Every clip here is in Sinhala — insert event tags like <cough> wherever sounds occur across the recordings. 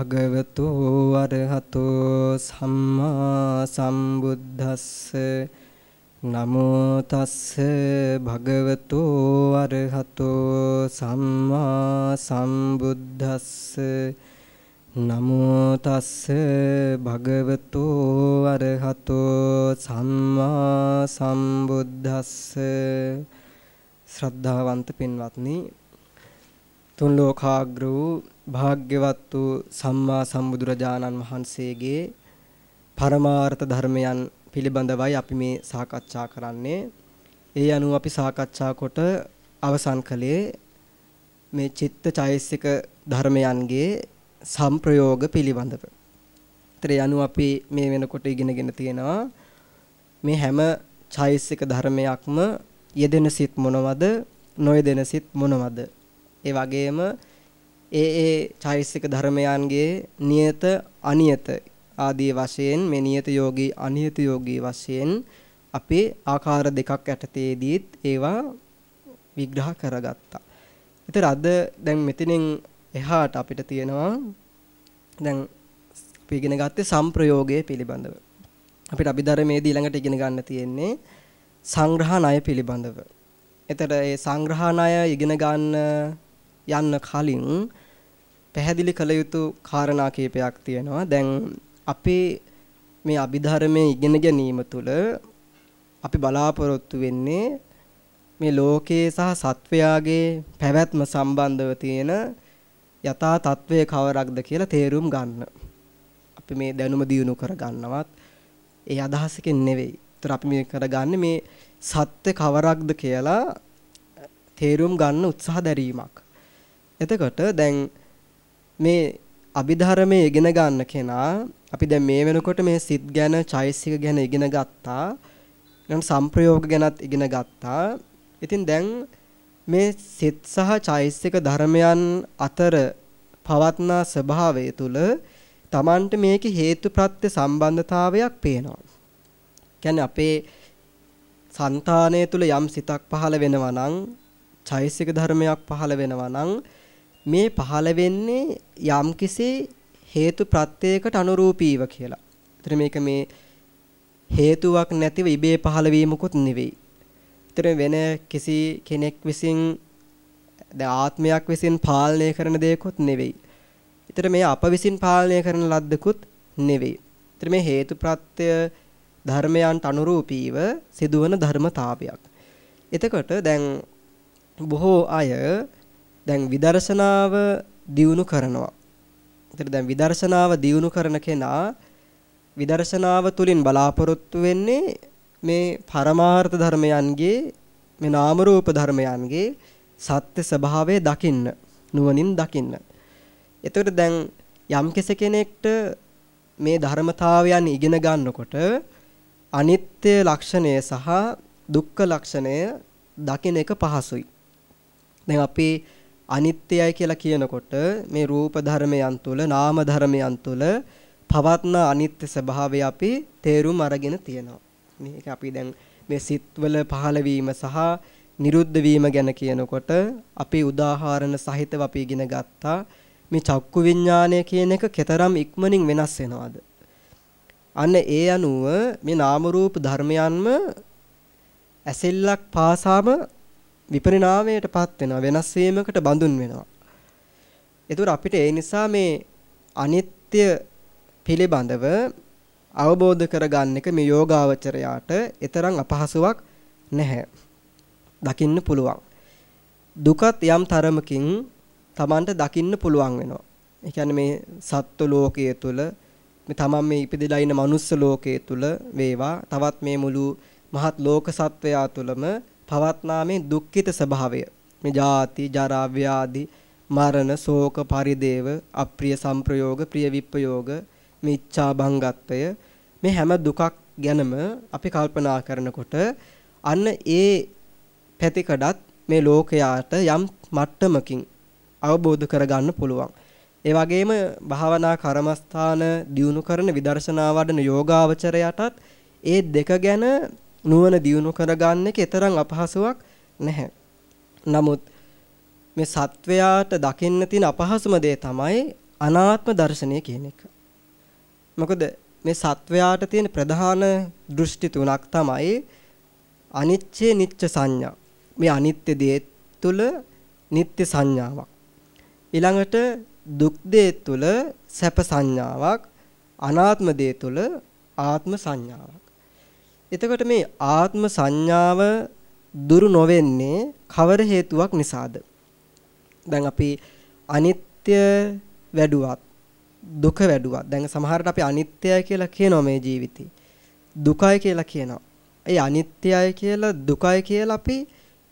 තස්ස භගවතු අරහතෝ සම්මා සම්බුද්දස්ස. නමෝ තස්ස භගවතු අරහතෝ සම්මා සම්බුද්දස්ස. නමෝ තස්ස භගවතු අරහතෝ සම්මා සම්බුද්දස්ස. ශ්‍රද්ධාවන්ත පින්වත්නි තුන් ලෝකාග්‍ර වූ භාග්‍යවත් වූ සම්මා සම්බුදුරජාණන් වහන්සේගේ පරමාර්ථ ධර්මයන් පිළිබඳවයි අපි මේ සාකච්ඡා කරන්නේ. ඒ අනුව අපි සාකච්ඡා කොට අවසන් කළේ මේ චිත්ත චෛසික ධර්මයන්ගේ සංප්‍රයෝග පිළිබඳව. ඒතර යනුව අපි මේ වෙනකොට ඉගෙනගෙන තියෙනවා මේ හැම චෛසික ධර්මයක්ම යෙදෙන සිත් මොනවද නොයෙදෙන සිත් මොනවද ඒ වගේම ඒ ඒ චෛසික ධර්මයන්ගේ නියත අනියත ආදී වශයෙන් මේ නියත යෝගී අනියත යෝගී වශයෙන් අපේ ආකාර දෙකක් යටතේදීත් ඒවා විග්‍රහ කරගත්තා. ඒතර අද දැන් මෙතනින් එහාට අපිට තියෙනවා දැන් අපි ඉගෙන ගත්තේ සම්ප්‍රයෝගයේ පිළිබඳව. අපිට අභිධර්මයේදී ඊළඟට ඉගෙන ගන්න තියෙන්නේ සංග්‍රහ ණය පිළිබඳව. එතකොට ඒ සංග්‍රහ ණය ඉගෙන ගන්න යන්න කලින් පැහැදිලි කළ යුතු කාරණා කීපයක් තියෙනවා. දැන් අපේ මේ අභිධර්මයේ ඉගෙන ගැනීම තුළ අපි බලාපොරොත්තු වෙන්නේ මේ ලෝකයේ සහ සත්වයාගේ පැවැත්ම සම්බන්ධව තියෙන යථා තත්වය කවරක්ද කියලා තේරුම් ගන්න. අපි මේ දැනුම දියුණු කර ගන්නවත් ඒ අදහසකින් නෙවෙයි. ඒතර අපි මේ කරගන්නේ මේ සත්‍ය කවරක්ද කියලා තේරුම් ගන්න උත්සාහ දැරීමක්. එතකොට දැන් මේ අභිධර්මයේ ඉගෙන ගන්න කෙනා අපි දැන් මේ වෙනකොට මේ සිත් ගැන, චෛසික ගැන ඉගෙන ගත්තා. ඊළඟ සංප්‍රයෝග ගැනත් ඉගෙන ගත්තා. ඉතින් දැන් මේ සිත් සහ චෛසික ධර්මයන් අතර පවත්නා ස්වභාවය තුල Tamanට මේකේ හේතුප්‍රත්‍ය සම්බන්ධතාවයක් පේනවා. කියන්නේ අපේ సంతානය තුල යම් සිතක් පහළ වෙනවා නම් චෛසික ධර්මයක් පහළ වෙනවා නම් මේ පහළ වෙන්නේ යම්කිසි හේතු ප්‍රත්‍යයකට අනුරූපීව කියලා. ඒතර මේක මේ හේතුවක් නැතිව ඉබේ පහළ වීමකුත් නෙවෙයි. ඒතර වෙන කිසි කෙනෙක් විසින් ද ආත්මයක් විසින් පාලනය කරන දෙයක්වත් නෙවෙයි. ඒතර මේ අප විසින් පාලනය කරන ලද්දකුත් නෙවෙයි. ඒතර මේ හේතු ප්‍රත්‍ය ධර්මයන්ට අනුරූපීව සිදුවන ධර්මතාවයක්. එතකොට දැන් බොහෝ අය දැන් විදර්ශනාව දියුණු කරනවා. ඒතර දැන් විදර්ශනාව දියුණු කරන කෙනා විදර්ශනාව තුලින් බලාපොරොත්තු වෙන්නේ මේ පරමාර්ථ ධර්මයන්ගේ මේ නාම රූප ධර්මයන්ගේ සත්‍ය ස්වභාවය දකින්න නුවණින් දකින්න. එතකොට දැන් යම් කෙනෙක්ට මේ ධර්මතාවයන් ඉගෙන ගන්නකොට අනිත්‍ය ලක්ෂණය සහ දුක්ඛ ලක්ෂණය දකින එක පහසුයි. දැන් අපි අනිත්‍යයි කියලා කියනකොට මේ රූප ධර්මයන් තුල නාම ධර්මයන් තුල පවත්න අනිත්‍ය ස්වභාවය අපි තේරුම් අරගෙන තියෙනවා. මේක අපි දැන් මේ සිත්වල පහළ වීම සහ නිරුද්ධ වීම ගැන කියනකොට අපි උදාහරණ සහිතව අපි ඉගෙන ගත්තා මේ චක්කු විඥානය කියන එක කතරම් ඉක්මනින් වෙනස් වෙනවද? අන්න ඒ අනුව මේ නාම රූප ධර්මයන්ම ඇසෙල්ලක් පාසාම විපරිණාමයටපත් වෙනවා වෙනස් වීමකට බඳුන් වෙනවා. ඒතර අපිට ඒ නිසා මේ අනිත්‍ය පිළිබඳව අවබෝධ කරගන්න එක මේ යෝගාවචරයාට ඊතරම් අපහසුයක් නැහැ. දකින්න පුළුවන්. දුකත් යම් තරමකින් Tamanට දකින්න පුළුවන් වෙනවා. ඒ කියන්නේ මේ සත්ව ලෝකයේ තුල මේ තමන් මේ ඉපදලා ඉන්න මනුස්ස ලෝකයේ තුල වේවා තවත් මේ මුළු මහත් ලෝක සත්වයා තුලම පවත්නා මේ දුක්ඛිත ස්වභාවය මේ ජාති ජරා ව්‍යාධි මරණ ශෝක පරිදේව අප්‍රිය සංප්‍රයෝග ප්‍රිය විප්‍රයෝග මේ ඉච්ඡා භංගත්වය මේ හැම දුකක් ගැනම අපි කල්පනා කරනකොට අන්න ඒ පැතිකඩත් මේ ලෝකයාට යම් මට්ටමකින් අවබෝධ කරගන්න පුළුවන්. ඒ වගේම භාවනා කර්මස්ථාන දියුණු කරන විදර්ශනා වඩන යෝගාවචරයටත් ඒ දෙක ගැන නුවණ දියුණු කරගන්න එක තරම් අපහසුයක් නැහැ. නමුත් මේ සත්වයාට දකින්න තියෙන අපහසුම දේ තමයි අනාත්ම දර්ශනය කියන එක. මොකද මේ සත්වයාට තියෙන ප්‍රධාන දෘෂ්ටි තුනක් තමයි අනිච්චේ නිච්ච සංඥා. මේ අනිත්‍ය දේ තුල නිත්‍ය සංඥාවක්. ඊළඟට දුක් දේ තුල සැප සංඥාවක්. අනාත්ම දේ තුල ආත්ම සංඥාවක්. එතකොට මේ ආත්ම සංඥාව දුරු නොවෙන්නේ කවර හේතුවක් නිසාද? දැන් අපි අනිත්‍ය වැඩුවත් දුක වැඩුවත් දැන් සමහරට අපි අනිත්‍යයි කියලා කියනවා මේ ජීවිතේ. දුකයි කියලා කියනවා. ඒ අනිත්‍යයි කියලා දුකයි කියලා අපි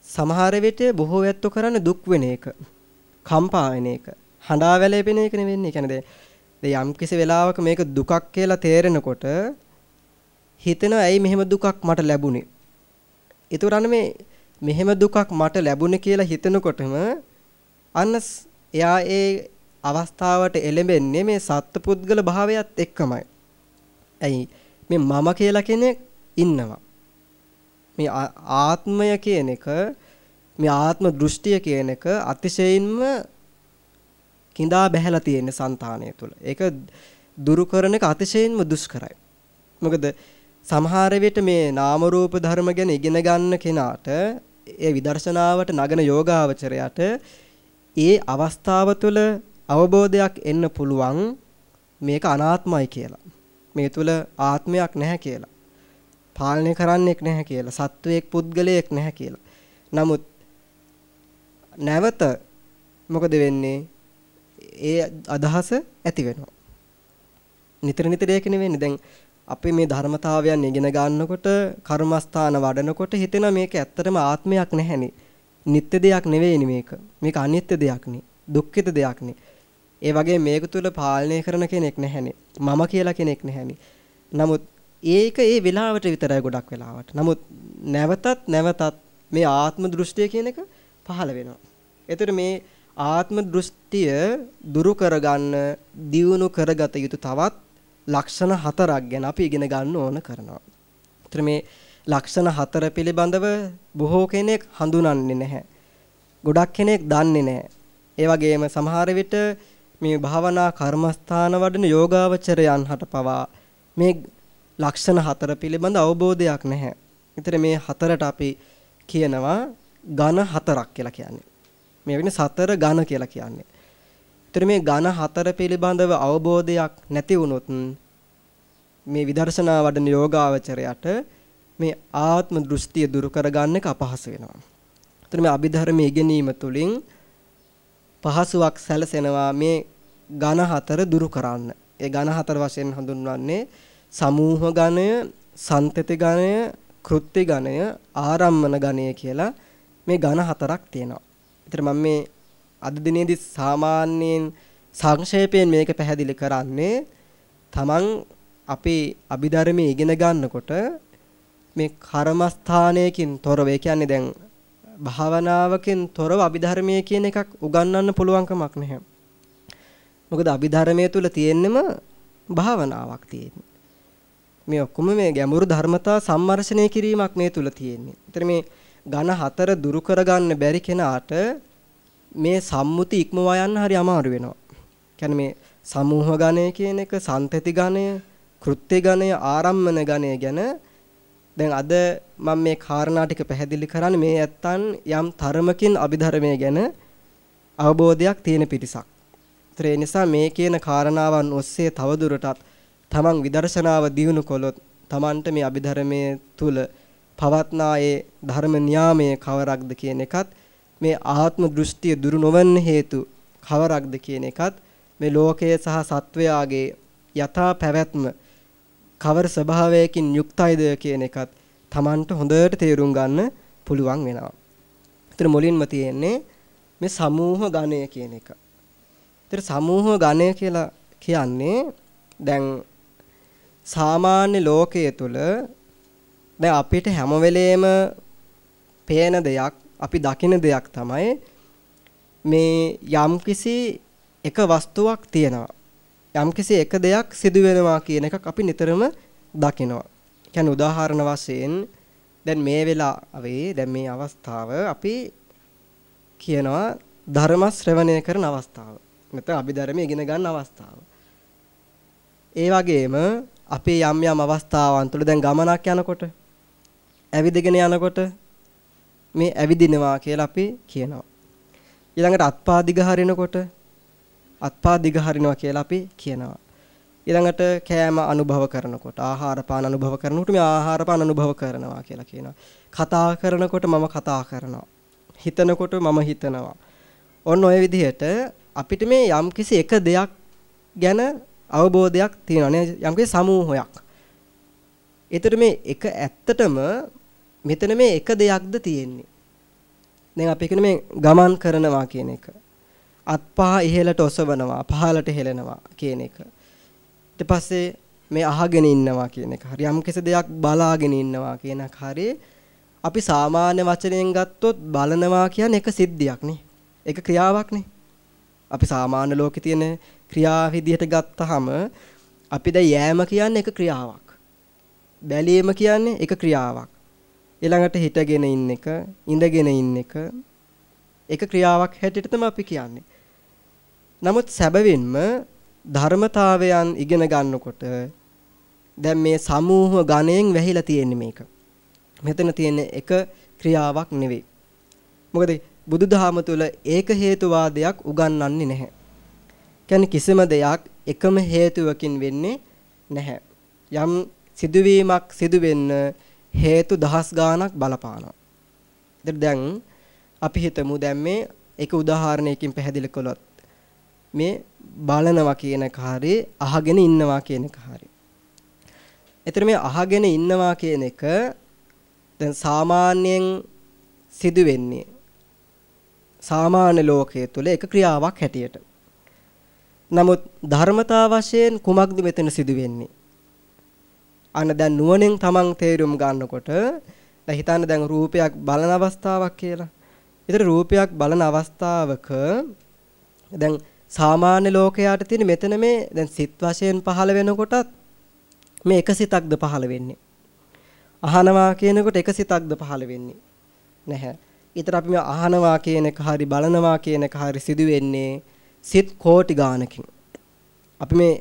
සමහර විට බොහෝ වැත්තු කරන්නේ දුක් වෙන එක. කම්පා වෙන එක. හඬා වැළපෙන එක නෙවෙන්නේ. කියන්නේ දැන් යම් කිසි වෙලාවක මේක දුකක් කියලා තේරෙනකොට හිතෙනවා ඇයි මෙහෙම දුකක් මට ලැබුණේ. ඒතරන්න මේ මෙහෙම දුකක් මට ලැබුණේ කියලා හිතනකොටම අන්න එයා ඒ අවස්ථාවට එළඹෙන්නේ මේ සත්පුද්ගල භාවයත් එක්කමයි. ඇයි මේ මම කියලා කෙනෙක් ඉන්නවා. මේ ආත්මය කියන එක මේ ආත්ම දෘෂ්ටිය කියන එක අතිශයින්ම කිඳා බැහැලා තියෙන సంతානය තුළ. ඒක දුරු කරන එක අතිශයින්ම දුෂ්කරයි. මොකද සමහර විට මේ නාම රූප ධර්ම ගැන ඉගෙන ගන්න කෙනාට ඒ විදර්ශනාවට නගන යෝගාවචරයට ඒ අවස්ථාව තුළ අවබෝධයක් එන්න පුළුවන් මේක අනාත්මයි කියලා. මේ තුල ආත්මයක් නැහැ කියලා. පාලනය කරන්නෙක් නැහැ කියලා. සත්වයක් පුද්ගලයෙක් නැහැ කියලා. නමුත් නැවත මොකද වෙන්නේ? ඒ අදහස ඇති වෙනවා. නිතර නිතර ඒක නෙවෙන්නේ. දැන් අපි මේ ධර්මතාවයන් ඉගෙන ගන්නකොට කර්මස්ථාන වඩනකොට හිතෙනවා මේක ඇත්තටම ආත්මයක් නැහැනේ. නිත්‍ය දෙයක් නෙවෙයිනේ මේක. මේක අනිත්‍ය දෙයක් නේ. දුක්ඛිත දෙයක් නේ. ඒ වගේ මේක තුල පාලනය කරන කෙනෙක් නැහැනේ. මම කියලා කෙනෙක් නැහැනේ. නමුත් ඒක ඒ වෙලාවට විතරයි ගොඩක් වෙලාවට. නමුත් නැවතත් නැවතත් මේ ආත්ම දෘෂ්ටිය කියන එක පහළ වෙනවා. ඒතර මේ ආත්ම දෘෂ්ටිය දුරු කරගන්න දියුණු කරගත යුතු තවත් ලක්ෂණ හතරක් ගැන අපි ඉගෙන ගන්න ඕන කරනවා. ඒතර මේ ලක්ෂණ හතර පිළිබඳව බොහෝ කෙනෙක් හඳුනන්නේ නැහැ. ගොඩක් කෙනෙක් දන්නේ නැහැ. ඒ වගේම සමහර විට මේ භාවනා කර්මස්ථාන වඩන යෝගාවචරයන් හට පවා මේ ලක්ෂණ හතර පිළිබඳ අවබෝධයක් නැහැ. ඊතර මේ හතරට අපි කියනවා ඝන හතරක් කියලා කියන්නේ. මේ වෙන්නේ සතර ඝන කියලා කියන්නේ. ඊතර මේ ඝන හතර පිළිබඳව අවබෝධයක් නැති වුනොත් මේ විදර්ශනා වඩන යෝගාවචරයට මේ ආත්ම දෘෂ්ටිය දුරු කරගන්න එක අපහසු වෙනවා. ඊතර මේ අභිධර්ම ඉගෙනීම තුළින් පහසුවක් සැලසෙනවා මේ ඝන හතර දුරු කරන්න. ඒ ඝන හතර වශයෙන් හඳුන්වන්නේ සමූහ ඝණය, සන්තති ඝණය, කෘත්‍ය ඝණය, ආරම්මන ඝණය කියලා මේ ඝන හතරක් තියෙනවා. ඒතර මම මේ අද දිනේදී සාමාන්‍යයෙන් සංක්ෂේපයෙන් මේක පැහැදිලි කරන්නේ තමන් අපේ අභිධර්මයේ ඉගෙන ගන්නකොට මේ කර්මස්ථානයකින් තොරව ඒ කියන්නේ දැන් භාවනාවකින් තොරව අභිධර්මයේ කියන එකක් උගන්වන්න පුළුවන්කමක් නැහැ. මොකද අභිධර්මයේ තුල තියෙන්නම භාවනාවක් තියෙන්නේ. මේ ඔක්කොම මේ ගැඹුරු ධර්මතා සම්මර්ෂණය කිරීමක් මේ තුල තියෙන්නේ. ඒතර මේ ඝන හතර දුරු කරගන්න බැරි කෙනාට මේ සම්මුති ඉක්මවා යන්න හරි අමාරු වෙනවා. කියන්නේ මේ සමූහ ඝණය කියන එක, සන්තති ඝණය, කෘත්‍ය ඝණය, ආරම්මන ඝණය ගැන දැන් අද මම මේ කාරණා ටික පැහැදිලි කරන්නේ මේ ඇත්තන් යම් තරමකින් අභිධර්මයේ ගැන අවබෝධයක් තියෙන පිරිසක්. ඒ නිසා මේ කියන කාරණාවන් ඔස්සේ තවදුරටත් තමන් විදර්ශනාව දියුණු කළොත් තමන්ට මේ අභිධර්මයේ තුල පවත්නා ඒ ධර්ම න්යාමයේ කවරක්ද කියන එකත් මේ ආත්ම දෘෂ්ටිය දුරු නොවන්න හේතු කවරක්ද කියන එකත් මේ ලෝකයේ සහ සත්වයාගේ යථා පැවැත්ම කවර ස්වභාවයකින් යුක්තයිද කියන එකත් Tamanට හොඳට තේරුම් ගන්න පුළුවන් වෙනවා. ඒතර මුලින්ම තියෙන්නේ මේ සමූහ ගණය කියන එක. ඒතර සමූහ ගණය කියලා කියන්නේ දැන් සාමාන්‍ය ලෝකයේ තුල දැන් අපිට හැම වෙලේම පේන දෙයක් අපි දකින දෙයක් තමයි මේ යම්කිසි එක වස්තුවක් තියෙනවා යම්කිසි එක දෙයක් සිදු වෙනවා කියන එකක් අපි නිතරම දකිනවා. කියන්නේ උදාහරණ වශයෙන් දැන් මේ වෙලාවේ දැන් මේ අවස්ථාව අපි කියනවා ධර්ම ශ්‍රවණය කරන අවස්ථාව. නැත්නම් අභිධර්මයේ ඉගෙන ගන්න අවස්ථාව. ඒ වගේම අපේ යම් යම් අවස්ථාවන් තුළ දැන් ගමනක් යනකොට ඇවිදගෙන යනකොට මේ ඇවිදිනවා කියලා අපි කියනවා. ඊළඟට අත්පා දිග හරිනකොට අත්පා දිග හරිනවා කියලා අපි කියනවා. ඊළඟට කෑම අනුභව කරනකොට ආහාර පාන අනුභව කරනකොට මේ ආහාර පාන අනුභව කරනවා කියලා කියනවා. කතා කරනකොට මම කතා කරනවා. හිතනකොට මම හිතනවා. ඔන්න ඔය විදිහට අපිට මේ යම්කිසි එක දෙයක් ගැන අවබෝධයක් තියෙනවා නේ යම්කිසි සමූහයක්. ඒතර මේ එක ඇත්තටම මෙතන මේ එක දෙයක්ද තියෙන්නේ. දැන් අපි කියන මේ ගමන් කරනවා කියන එක. අත්පහ ඉහළට ඔසවනවා, පහළට හෙලනවා කියන එක. ඊට පස්සේ මේ අහගෙන ඉන්නවා කියන එක. හරි යම් දෙයක් බලාගෙන ඉන්නවා කියන එක. හරි අපි සාමාන්‍ය වචනයෙන් ගත්තොත් බලනවා කියන්නේ එක සිද්ධියක් නේ. එක ක්‍රියාවක් නේ. අපි සාමාන්‍ය ලෝකේ තියෙන ක්‍රියා විදිහට ගත්තාම අපි දැන් යෑම කියන්නේ එක ක්‍රියාවක්. බැලීම කියන්නේ එක ක්‍රියාවක්. ඊළඟට හිටගෙන ඉන්න එක, ඉඳගෙන ඉන්න එක එක ක්‍රියාවක් හැටියට තමයි අපි කියන්නේ. නමුත් සැබවින්ම ධර්මතාවයන් ඉගෙන ගන්නකොට දැන් මේ සමූහ ගණයෙන් වැහිලා තියෙන්නේ මේක. මෙතන තියෙන එක ක්‍රියාවක් නෙවෙයි. මොකද බුදුදහම තුළ ඒක හේතුවාදයක් උගන්වන්නේ නැහැ. කියන්නේ කිසිම දෙයක් එකම හේතුවකින් වෙන්නේ නැහැ. යම් සිදුවීමක් සිදු වෙන්න හේතු දහස් ගාණක් බලපානවා. ඒතර දැන් අපි හිතමු දැන් මේ එක උදාහරණයකින් පැහැදිලි කළොත් මේ බලනවා කියන කාර්යය අහගෙන ඉන්නවා කියන කාර්යය. එතන මේ අහගෙන ඉන්නවා කියන එක දැන් සාමාන්‍යයෙන් සිදු වෙන්නේ සාමාන්‍ය ලෝකයේ තුල එක ක්‍රියාවක් හැටියට. නමුත් ධර්මතා වශයෙන් කුමක්ද මෙතන සිදු වෙන්නේ? අන්න දැන් නුවණෙන් තමන් තේරුම් ගන්නකොට දැන් හිතන්න දැන් රූපයක් බලන අවස්ථාවක් කියලා. ඒතර රූපයක් බලන අවස්ථාවක දැන් සාමාන්‍ය ලෝකයාට තියෙන මෙතන මේ දැන් සිත් වශයෙන් පහළ වෙනකොටත් මේ එක සිතක්ද පහළ වෙන්නේ. අහනවා කියනකොට එක සිතක්ද පහළ වෙන්නේ නැහැ. ඊතර අපි මේ අහනවා කියන එක හරි බලනවා කියන එක හරි සිදු වෙන්නේ සිත් කෝටි ගානකින්. අපි මේ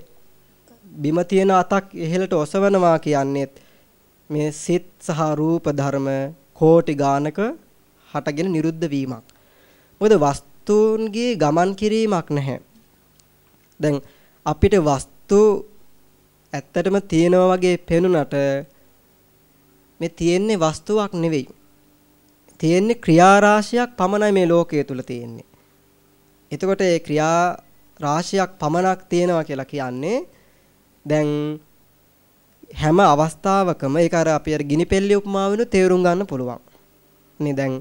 බිම තියෙන අතක් ඉහළට ඔසවනවා කියන්නේත් මේ සිත් සහ රූප ධර්ම කෝටි ගානක හටගෙන නිරුද්ධ වීමක්. මොකද වස්තුන්ගේ ගමන් කිරීමක් නැහැ. දැන් අපිට වස්තු ඇත්තටම තියෙනවා වගේ පෙනුනට මේ තියෙන්නේ වස්තුවක් නෙවෙයි. තියෙන්නේ ක්‍රියා රාශියක් පමණයි මේ ලෝකයේ තුල තියෙන්නේ. එතකොට ඒ ක්‍රියා රාශියක් පමණක් තියෙනවා කියලා කියන්නේ දැන් හැම අවස්ථාවකම ඒක අර අපි අර ගිනි පෙල්ලි උපමාවෙනු තේරුම් ගන්න පුළුවන්. නේ දැන්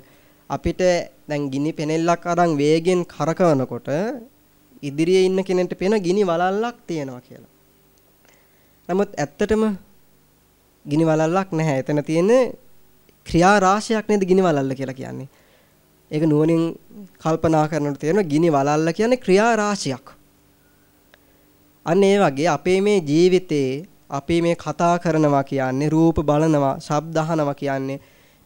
අපිට දැන් ගිනි පෙනෙල්ලක් අරන් වේගෙන් කරකවනකොට ඉදිරියේ ඉන්න කෙනෙක්ට පේන ගිනි වලල්ලක් තියෙනවා කියලා. නමුත් ඇත්තටම ගිනි වලල්ලක් නැහැ. එතන තියෙන්නේ ක්‍රියා රාශියක් නේද ගිනි වලල්ල කියලා කියන්නේ. ඒක නුවණින් කල්පනා කරනකොට තේරෙනවා ගිනි වලල්ල කියන්නේ ක්‍රියා රාශියක්. අන්න ඒ වගේ අපේ මේ ජීවිතේ අපි මේ කතා කරනවා කියන්නේ රූප බලනවා, ශබ්ද අහනවා කියන්නේ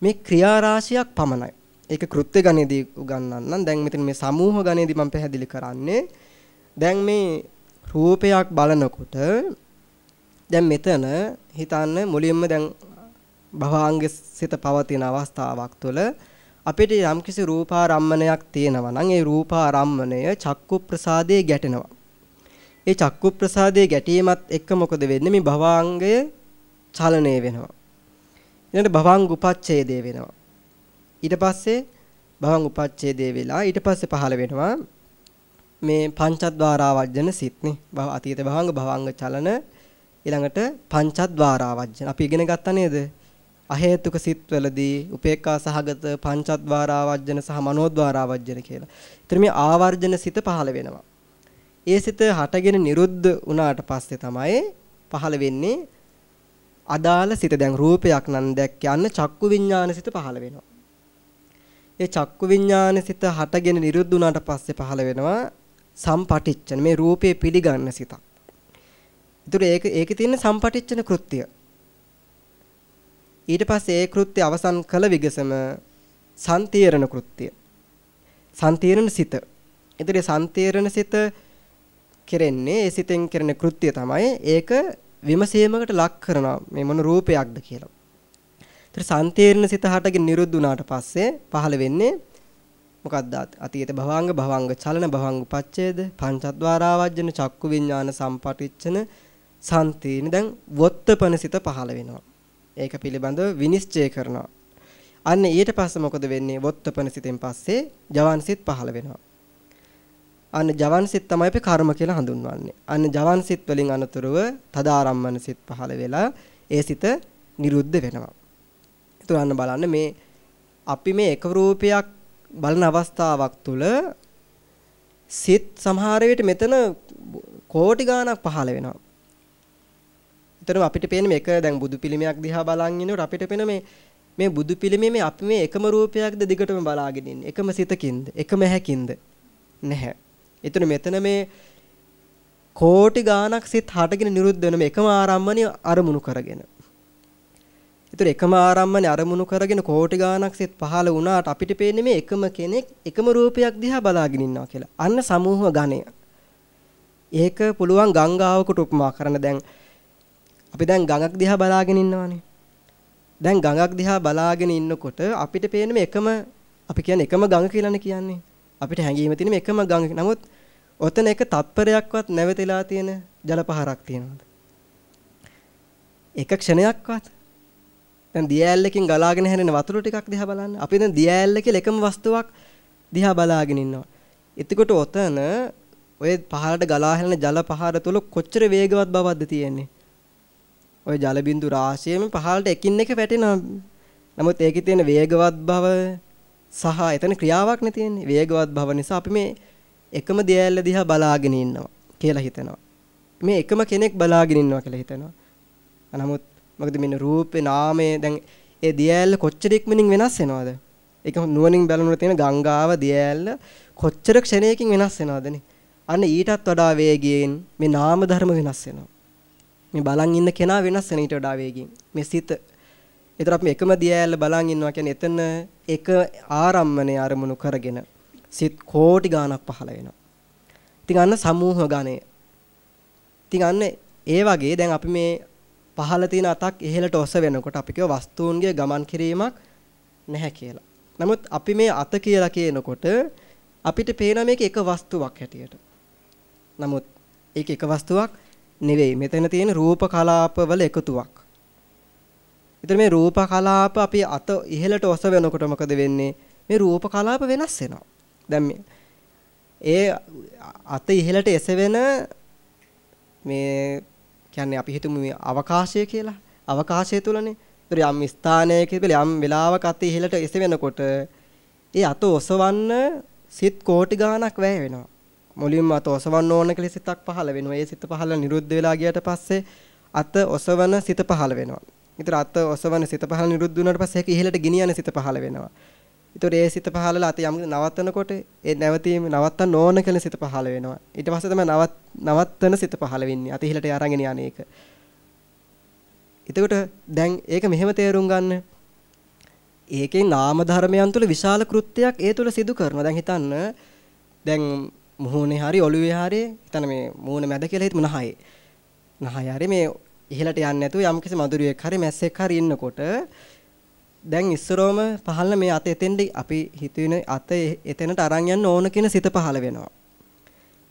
මේ ක්‍රියා රාශියක් පමණයි. ඒක කෘත්‍ය ගණේදී උගන්වන්නම්. දැන් මෙතන මේ සමූහ ගණේදී මම පැහැදිලි කරන්නේ දැන් මේ රූපයක් බලනකොට දැන් මෙතන හිතන්න මුලින්ම දැන් භවාංග සිත පවතින අවස්ථාවක් තුළ අපිට යම්කිසි රූපාරම්මණයක් තියෙනවා නම් ඒ රූපාරම්මණය චක්කු ප්‍රසාදයේ ගැටෙනවා. ඒ චක්කු ප්‍රසාදයේ ගැටීමත් එක්ක මොකද වෙන්නේ මේ භවාංගය චලනය වෙනවා. ඊළඟට භවංග උපච්ඡේදය වෙනවා. ඊට පස්සේ භවංග උපච්ඡේදය වෙලා ඊට පස්සේ පහළ වෙනවා මේ පංචද්වාරා වජ්ජන සිත්නේ. අතීත භවංග භවංග චලන ඊළඟට පංචද්වාරා වජ්ජන. අපි ඉගෙන ගත්තා නේද? අහේතුක සිත්වලදී උපේක්ඛා සහගත පංචද්වාරා වජ්ජන සහ මනෝද්වාරා වජ්ජන කියලා. ඊතර මේ ආවර්ජන සිත පහළ වෙනවා. ඒ සිත හටගෙන නිරුද්ධ වුණාට පස්සේ තමයි පහළ වෙන්නේ අදාළ සිත දැන් රූපයක් නම් දැක් යන්න චක්කු විඥාන සිත පහළ වෙනවා. ඒ චක්කු විඥාන සිත හටගෙන නිරුද්ධ වුණාට පස්සේ පහළ වෙනවා සම්පටිච්ඡන මේ රූපේ පිළිගන්න සිතක්. ඒතර ඒක ඒකේ තියෙන සම්පටිච්ඡන කෘත්‍යය. ඊට පස්සේ ඒ කෘත්‍ය අවසන් කළ විගසම සන්තීරණ කෘත්‍ය. සන්තීරණ සිත. ඒතරේ සන්තීරණ සිත කෙරෙන්නේ ඒ සිතෙන් කරන කෘත්‍ය තමයි ඒක විමසීමකට ලක් කරනවා මේ මොන රූපයක්ද කියලා. ඒතර සන්තීර්ණ සිත හටගෙන නිරුද්ධ වුණාට පස්සේ පහළ වෙන්නේ මොකක්ද අතීත භවංග භවංග චලන භවංග උපච්ඡේද පංචද්වාරාවජ්ජන චක්කු විඥාන සම්පටිච්ඡන සන්තීන දැන් වොත්තපන සිත පහළ වෙනවා. ඒක පිළිබඳව විනිශ්චය කරනවා. අන්න ඊට පස්සේ මොකද වෙන්නේ? වොත්තපන සිතෙන් පස්සේ ජවන් සිත් පහළ වෙනවා. අන්න ජවන් සිත් තමයි අපි කර්ම කියලා හඳුන්වන්නේ. අන්න ජවන් සිත් වලින් අනතුරුව තදාරම්මන සිත් පහළ වෙලා ඒ සිත නිරුද්ධ වෙනවා. ඒතර අන්න බලන්න මේ අපි මේ එක රූපයක් බලන අවස්ථාවක් තුල සිත් සමහර විට මෙතන කෝටි ගාණක් පහළ වෙනවා. එතරම් අපිට පේන්නේ මේක දැන් බුදු පිළිමයක් දිහා බලන් ඉන්නකොට අපිට පේන මේ මේ බුදු පිළිමේ මේ අපි මේ එකම රූපයක්ද දිගටම බලාගෙන ඉන්නේ. එකම සිතකින්ද? එකම හැකින්ද? නැහැ. එතන මෙතන මේ කෝටි ගාණක් සිත් හටගෙන නිරුද්ධ වෙන මේ එකම ආරම්මණය අරමුණු කරගෙන. ඒතර එකම ආරම්මණය අරමුණු කරගෙන කෝටි ගාණක් සිත් පහළ වුණාට අපිට පේන්නේ මේ එකම කෙනෙක් එකම රූපයක් දිහා බලාගෙන ඉන්නවා කියලා. අන්න සමූහ ගණය. ඒක පුළුවන් ගංගාවකට උපමා කරන්න දැන් අපි දැන් ගඟක් දිහා බලාගෙන ඉන්නවානේ. දැන් ගඟක් දිහා බලාගෙන ඉන්නකොට අපිට පේන්නේ මේ එකම අපි කියන්නේ එකම ගඟ කියලානේ කියන්නේ. අපිට හැඟීම තියෙන මේ එකම ගඟ. නමුත් ඔතන එක තත්පරයක්වත් නැවතිලා තියෙන ජල පහරක් තියෙනවද? එක ක්ෂණයක්වත් දැන් දියඇල්ලකින් ගලාගෙන හැරෙන වතුර ටිකක් දිහා බලන්න. අපි දැන් දියඇල්ල කියලා එකම වස්තුවක් දිහා බලාගෙන ඉන්නවා. එතකොට ඔතන ඔය පහළට ගලා හැලෙන ජල පහර තුල කොච්චර වේගවත් බවක්ද තියෙන්නේ? ওই ජල බිඳු රාශියම පහළට එකින් එක වැටෙනවා. නමුත් ඒකේ තියෙන වේගවත් බව සහ එතන ක්‍රියාවක් නේ තියෙන්නේ. වේගවත් බව නිසා අපි මේ එකම දියැල්ල දිහා බලාගෙන ඉන්නවා කියලා හිතනවා. මේ එකම කෙනෙක් බලාගෙන ඉන්නවා කියලා හිතනවා. නමුත් මොකද මෙන්න රූපේ නාමයේ දැන් ඒ දියැල්ල කොච්චර ඉක්මනින් වෙනස් වෙනවද? ඒක නුවණින් බලනකොට තියෙන ගංගාව දියැල්ල කොච්චර ක්ෂණයකින් වෙනස් වෙනවදනේ? අන්න ඊටත් වඩා වේගයෙන් මේ නාම ධර්ම වෙනස් වෙනවා. මේ බලන් ඉන්න කෙනා වෙනස් වෙන ඊට වඩා වේගයෙන්. මේ සිත. ඒතර අපි එකම දියඇල්ල බලන් ඉන්නවා කියන්නේ එතන එක ආරම්මණය අරමුණු කරගෙන සිත් කෝටි ගාණක් පහළ වෙනවා. ඉතින් අන්න සමූහ ගණය. ඉතින් අන්න ඒ වගේ දැන් අපි මේ පහළ තියෙන අතක් ඉහළට ඔස වෙනකොට අපි කියව වස්තුන්ගේ ගමන් කිරීමක් නැහැ කියලා. නමුත් අපි මේ අත කියලා කියනකොට අපිට පේන මේක එක වස්තුවක් හැටියට. නමුත් ඒක එක වස්තුවක් නෙවෙයි. මෙතන තියෙන රූප කලාපවල එකතුවක්. ඉතින් මේ රූප කලාප අපි අත ඉහළට ඔස වෙනකොට මොකද වෙන්නේ? මේ රූප කලාප වෙනස් වෙනවා. දැන් ඒ අත ඉහළට එසවෙන මේ කියන්නේ අපි හිතමු මේ අවකාශය කියලා. අවකාශය තුලනේ. ඒතර යම් ස්ථානයක යම් වෙලාවක අත ඉහළට එසවෙනකොට ඒ අත ඔසවන්න සිත් කෝටි ගාණක් වැය වෙනවා. මුලින්ම අත ඔසවන්න ඕන කියලා සිතක් පහළ වෙනවා. ඒ සිත පහළ නිරුද්ධ වෙලා ගියට පස්සේ අත ඔසවන සිත පහළ වෙනවා. ඊතර අත ඔසවන සිත පහළ නිරුද්ධ වුණාට පස්සේ ඒක ඉහළට ගෙනියන සිත පහළ වෙනවා. ඊතර ඒ සිත පහළලා අත යම් නවත්තනකොට ඒ නැවතීම නවත්තන්න ඕන කියලා සිත පහළ වෙනවා. ඊට පස්සේ තමයි නවත් නවත්තන සිත පහළ වෙන්නේ. අත ඉහළට අරගෙන යන එක. එතකොට දැන් ඒක මෙහෙම තේරුම් ගන්න. ඒකේ නාම ධර්මයන් තුළ විශාල කෘත්‍යයක් ඒ තුළ සිදු කරනවා. දැන් හිතන්න දැන් මුහුණේ හරි ඔළුවේ හරි හිතන්න මේ මූණ මැද කියලා හිතමු නහයේ. නහය හරි මේ ඉහළට යන්නේ නැතුව යම්කිසි මధుරියෙක් හරි මැස්සෙක් හරි ඉන්නකොට දැන් ඉස්සරෝම පහළ මේ අත එතෙන්ද අපි හිතුවේ අත එතනට අරන් යන්න ඕන කියන සිත පහළ වෙනවා.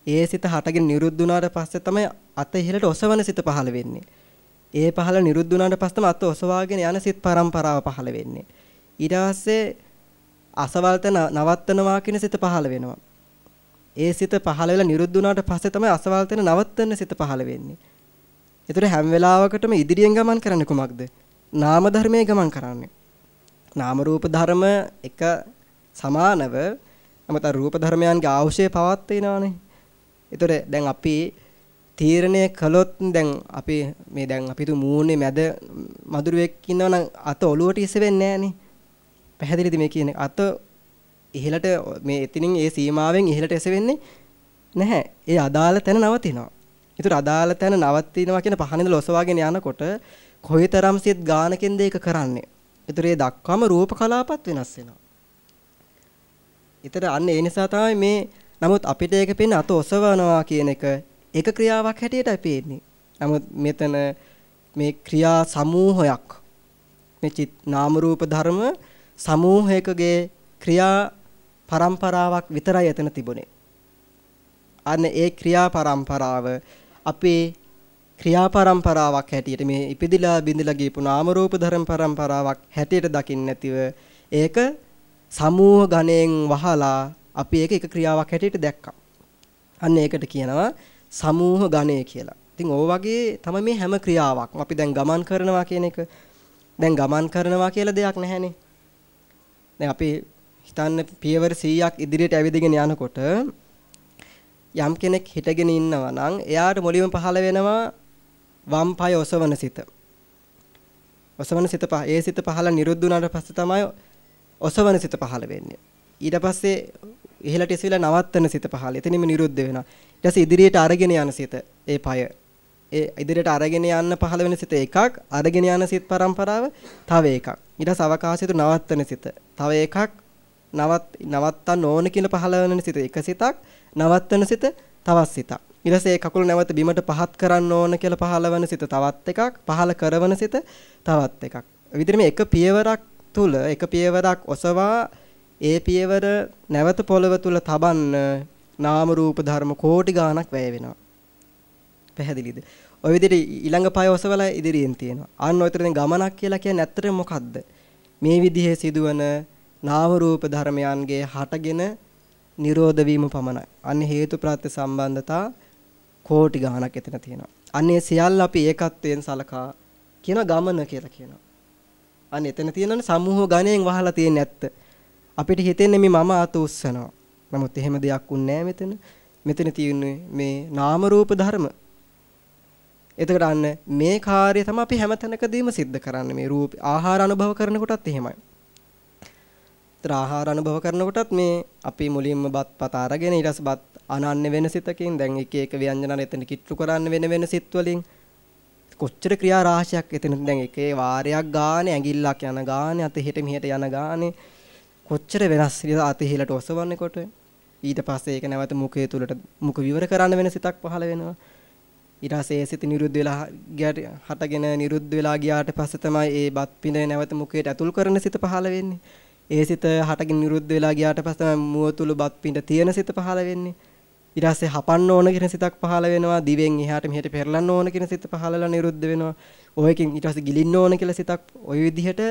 ඒ සිත හටගෙන නිරුද්ධ වුණාට පස්සේ තමයි අත ඉහළට ඔසවන සිත පහළ වෙන්නේ. ඒ පහළ නිරුද්ධ වුණාට පස්සේ තමයි අත ඔසවාගෙන යන සිත් පරම්පරාව පහළ වෙන්නේ. ඊට පස්සේ අසවල්ත නවත්තනවා කියන සිත පහළ වෙනවා. ඒ සිත පහළ වෙලා නිරුද්ධ වුණාට පස්සේ තමයි අසවල්තන නවත්තන සිත පහළ වෙන්නේ. ඒතර හැම වෙලාවකටම ඉදිරියෙන් ගමන් කරන්නේ කුමක්ද? නාම ධර්මයේ ගමන් කරන්නේ. නාම රූප ධර්ම එක සමානව නමුත් රූප ධර්මයන්ගේ අවශ්‍ය පවත්ිනවානේ. ඒතර දැන් අපි තීරණය කළොත් දැන් අපි මේ දැන් අපි තු මූණේ මැද මధుරෙක් ඉන්නවනම් අත ඔලුවට ඉස්ස වෙන්නේ නැහනේ. පැහැදිලිද මේ කියන්නේ? අත ඉහළට මේ එතනින් ඒ සීමාවෙන් ඉහළට එසෙන්නේ නැහැ. ඒ අදාළ තැන නවතිනවා. ඒතර අදාළ තැන නවතිනවා කියන පහනින්ද ලොසවාගෙන යනකොට කොයිතරම් සිත් ගානකින්ද ඒක කරන්නේ. ඒතර ඒ දක්වම රූප කලාපත් වෙනස් වෙනවා. ඒතර අන්න ඒ නිසා තමයි මේ නමුත් අපිට ඒක පේන්නේ අත ඔසවනවා කියන එක එක ක්‍රියාවක් හැටියටයි පේන්නේ. නමුත් මෙතන මේ ක්‍රියා සමූහයක් මේ චිත් නාම රූප ධර්ම සමූහයකගේ ක්‍රියා පරම්පරාවක් විතරයි එතන තිබුණේ. අන්න ඒ ක්‍රියා පරම්පරාව අපේ ක්‍රියා පරම්පරාවක් හැටියට මේ ඉපදිලා බිඳලා ගියපු නාම රූප ධර්ම පරම්පරාවක් හැටියට දකින්න නැතිව ඒක සමූහ ගණයෙන් වහලා අපි ඒක එක ක්‍රියාවක් හැටියට දැක්කා. අන්න ඒකට කියනවා සමූහ ගණය කියලා. ඉතින් ඕ වගේ තමයි මේ හැම ක්‍රියාවක්ම අපි දැන් ගමන් කරනවා කියන එක. දැන් ගමන් කරනවා කියලා දෙයක් නැහැනේ. දැන් අපි හිතන්න පියවර 100ක් ඉදිරියට ඇවිදගෙන යනකොට යම් කෙනෙක් හිටගෙන ඉන්නවා නම් එයාට මුලින්ම පහළ වෙනවා වම් පාය ඔසවන සිත. ඔසවන සිත පහ ඒ සිත පහළ නිරුද්ධ වුණාට පස්සේ තමයි ඔසවන සිත පහළ වෙන්නේ. ඊට පස්සේ ඉහළට ඉස්සෙල්ලා නවත්තන සිත පහළ. එතනින්ම නිරුද්ධ වෙනවා. ඊට පස්සේ ඉදිරියට අරගෙන යන සිත ඒ පාය. ඒ ඉදිරියට අරගෙන යන්න පහළ වෙන සිත එකක්, අරගෙන යන සිත පරම්පරාව තව එකක්. ඊට පස්සේ අවකාශයට නවත්තන සිත තව එකක්, නවත් නවත්තන්න ඕන කියලා පහළ වෙන සිත එක සිතක්, නවත්තන සිත තවත් සිතක්. ඊට පස්සේ ඒ කකුල නැවත බිමට පහත් කරන්න ඕන කියලා පහළවන සිත තවත් එකක්, පහළ කරවන සිත තවත් එකක්. විදිහට මේ එක පියවරක් තුල එක පියවරක් ඔසවා ඒ පියවර නැවත පොළව තුල තබන්න නාම රූප ධර්ම කෝටි ගාණක් වැය වෙනවා. පැහැදිලිද? ඔය විදිහට ඊළඟ පය ඔසවලා ඉදිරියෙන් තියෙනවා. අන්න ඔයතර දැන් ගමනක් කියලා කියන්නේ ඇත්තටම මොකද්ද? මේ විදිහේ සිදුවන නාම රූප ධර්මයන්ගේ හටගෙන නිරෝධ වීම පමණයි. අන්න හේතු ප්‍රත්‍ය සම්බන්ධතා කෝටි ගාණක් එතන තියෙනවා. අන්නේ සියල්ල අපි ඒකත්වයෙන් සලකා කියන ගමන කියලා කියනවා. අන්න එතන තියෙනනේ සමූහ ගණයෙන් වහලා තියෙන ඇත්ත. අපිට හිතෙන්නේ මේ මම අත උස්සනවා. නමුත් එහෙම දෙයක් උන්නේ මෙතන. මෙතන තියෙන්නේ මේ නාම රූප ධර්ම. එතකොට අන්න මේ කාර්යය තමයි අපි හැම තැනකදීම සිද්ධ කරන්නේ මේ රූප ආහාර අනුභව කරනකොටත් එහෙමයි. ඒතර ආහාර අනුභව කරනකොටත් මේ අපි මුලින්ම බත් පත අරගෙන ඊට පස්සේ බත් අනන්නේ වෙන සිතකින් දැන් එක එක ව්‍යංජන එතන කිට්ටු කරන්න වෙන වෙන සිත් වලින් කොච්චර ක්‍රියා රාශියක් එතන දැන් එකේ වාරයක් ගානේ ඇඟිල්ලක් යන ගානේ අත හිට මිහෙට යන ගානේ කොච්චර වෙනස් අත හිලට ඔසවන්නේකොට ඊට පස්සේ ඒක නැවත මුඛය තුලට මුඛ විවර කරන්න වෙන සිතක් පහළ වෙනවා. ඊට පස්සේ ඒ සිත නිරුද්ධ වෙලා ගියාට හටගෙන නිරුද්ධ වෙලා ගියාට පස්සේ තමයි ඒ බත් පිඳ නැවත මුඛයට ඇතුල් කරන සිත පහළ වෙන්නේ. ඒ සිත හටකින් නිරුද්ධ වෙලා ගියාට පස්සේ මුවතුළු බත් පිට තියෙන සිත පහළ වෙන්නේ. ඊට පස්සේ හපන්න ඕන කියන සිතක් පහළ වෙනවා. දිවෙන් එහාට මෙහෙට පෙරලන්න ඕන කියන සිත පහළලා නිරුද්ධ වෙනවා. ඔයකින් ඊට පස්සේ ගිලින්න ඕන කියලා සිතක් ওই විදිහට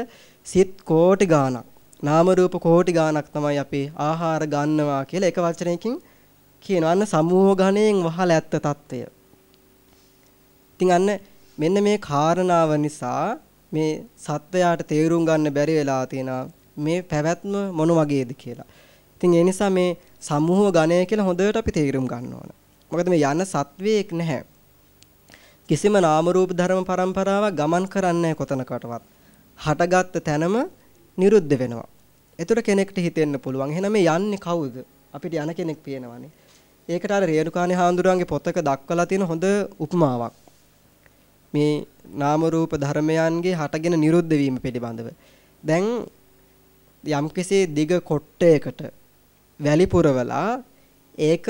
සිත කෝටි ගාණක්. නාම රූප කෝටි ගාණක් තමයි අපි ආහාර ගන්නවා කියලා එක වචනයකින් කියනවා. අන්න සමූහ ගණයෙන් වහලා ඇත්ත తত্ত্বය. ඉතින් අන්න මෙන්න මේ කාරණාව නිසා මේ සත්වයාට තේරුම් ගන්න බැරි වෙලා තියෙනවා. මේ පැවැත්ම මොන වගේද කියලා. ඉතින් ඒ නිසා මේ සමූහ ගණය කියලා හොඳට අපි තේරුම් ගන්න ඕන. මොකද මේ යන සත්වයක් නැහැ. කිසිම නාම රූප ධර්ම પરම්පරාවක් ගමන් කරන්නේ කොතනකටවත්. හටගත්ත තැනම නිරුද්ධ වෙනවා. එතකොට කෙනෙක්ට හිතෙන්න පුළුවන් එහෙනම් මේ යන්නේ කවුද? අපිට යන කෙනෙක් පේනවනේ. ඒකට අර රේණුකාණේ හාමුදුරුවන්ගේ පොතක දක්වලා තියෙන හොඳ උපමාවක්. මේ නාම රූප ධර්මයන්ගේ හටගෙන නිරුද්ධ වීම පිළිබඳව. දැන් යම්කිසි දිග කොට්ටයකට වැලි පුරවලා ඒක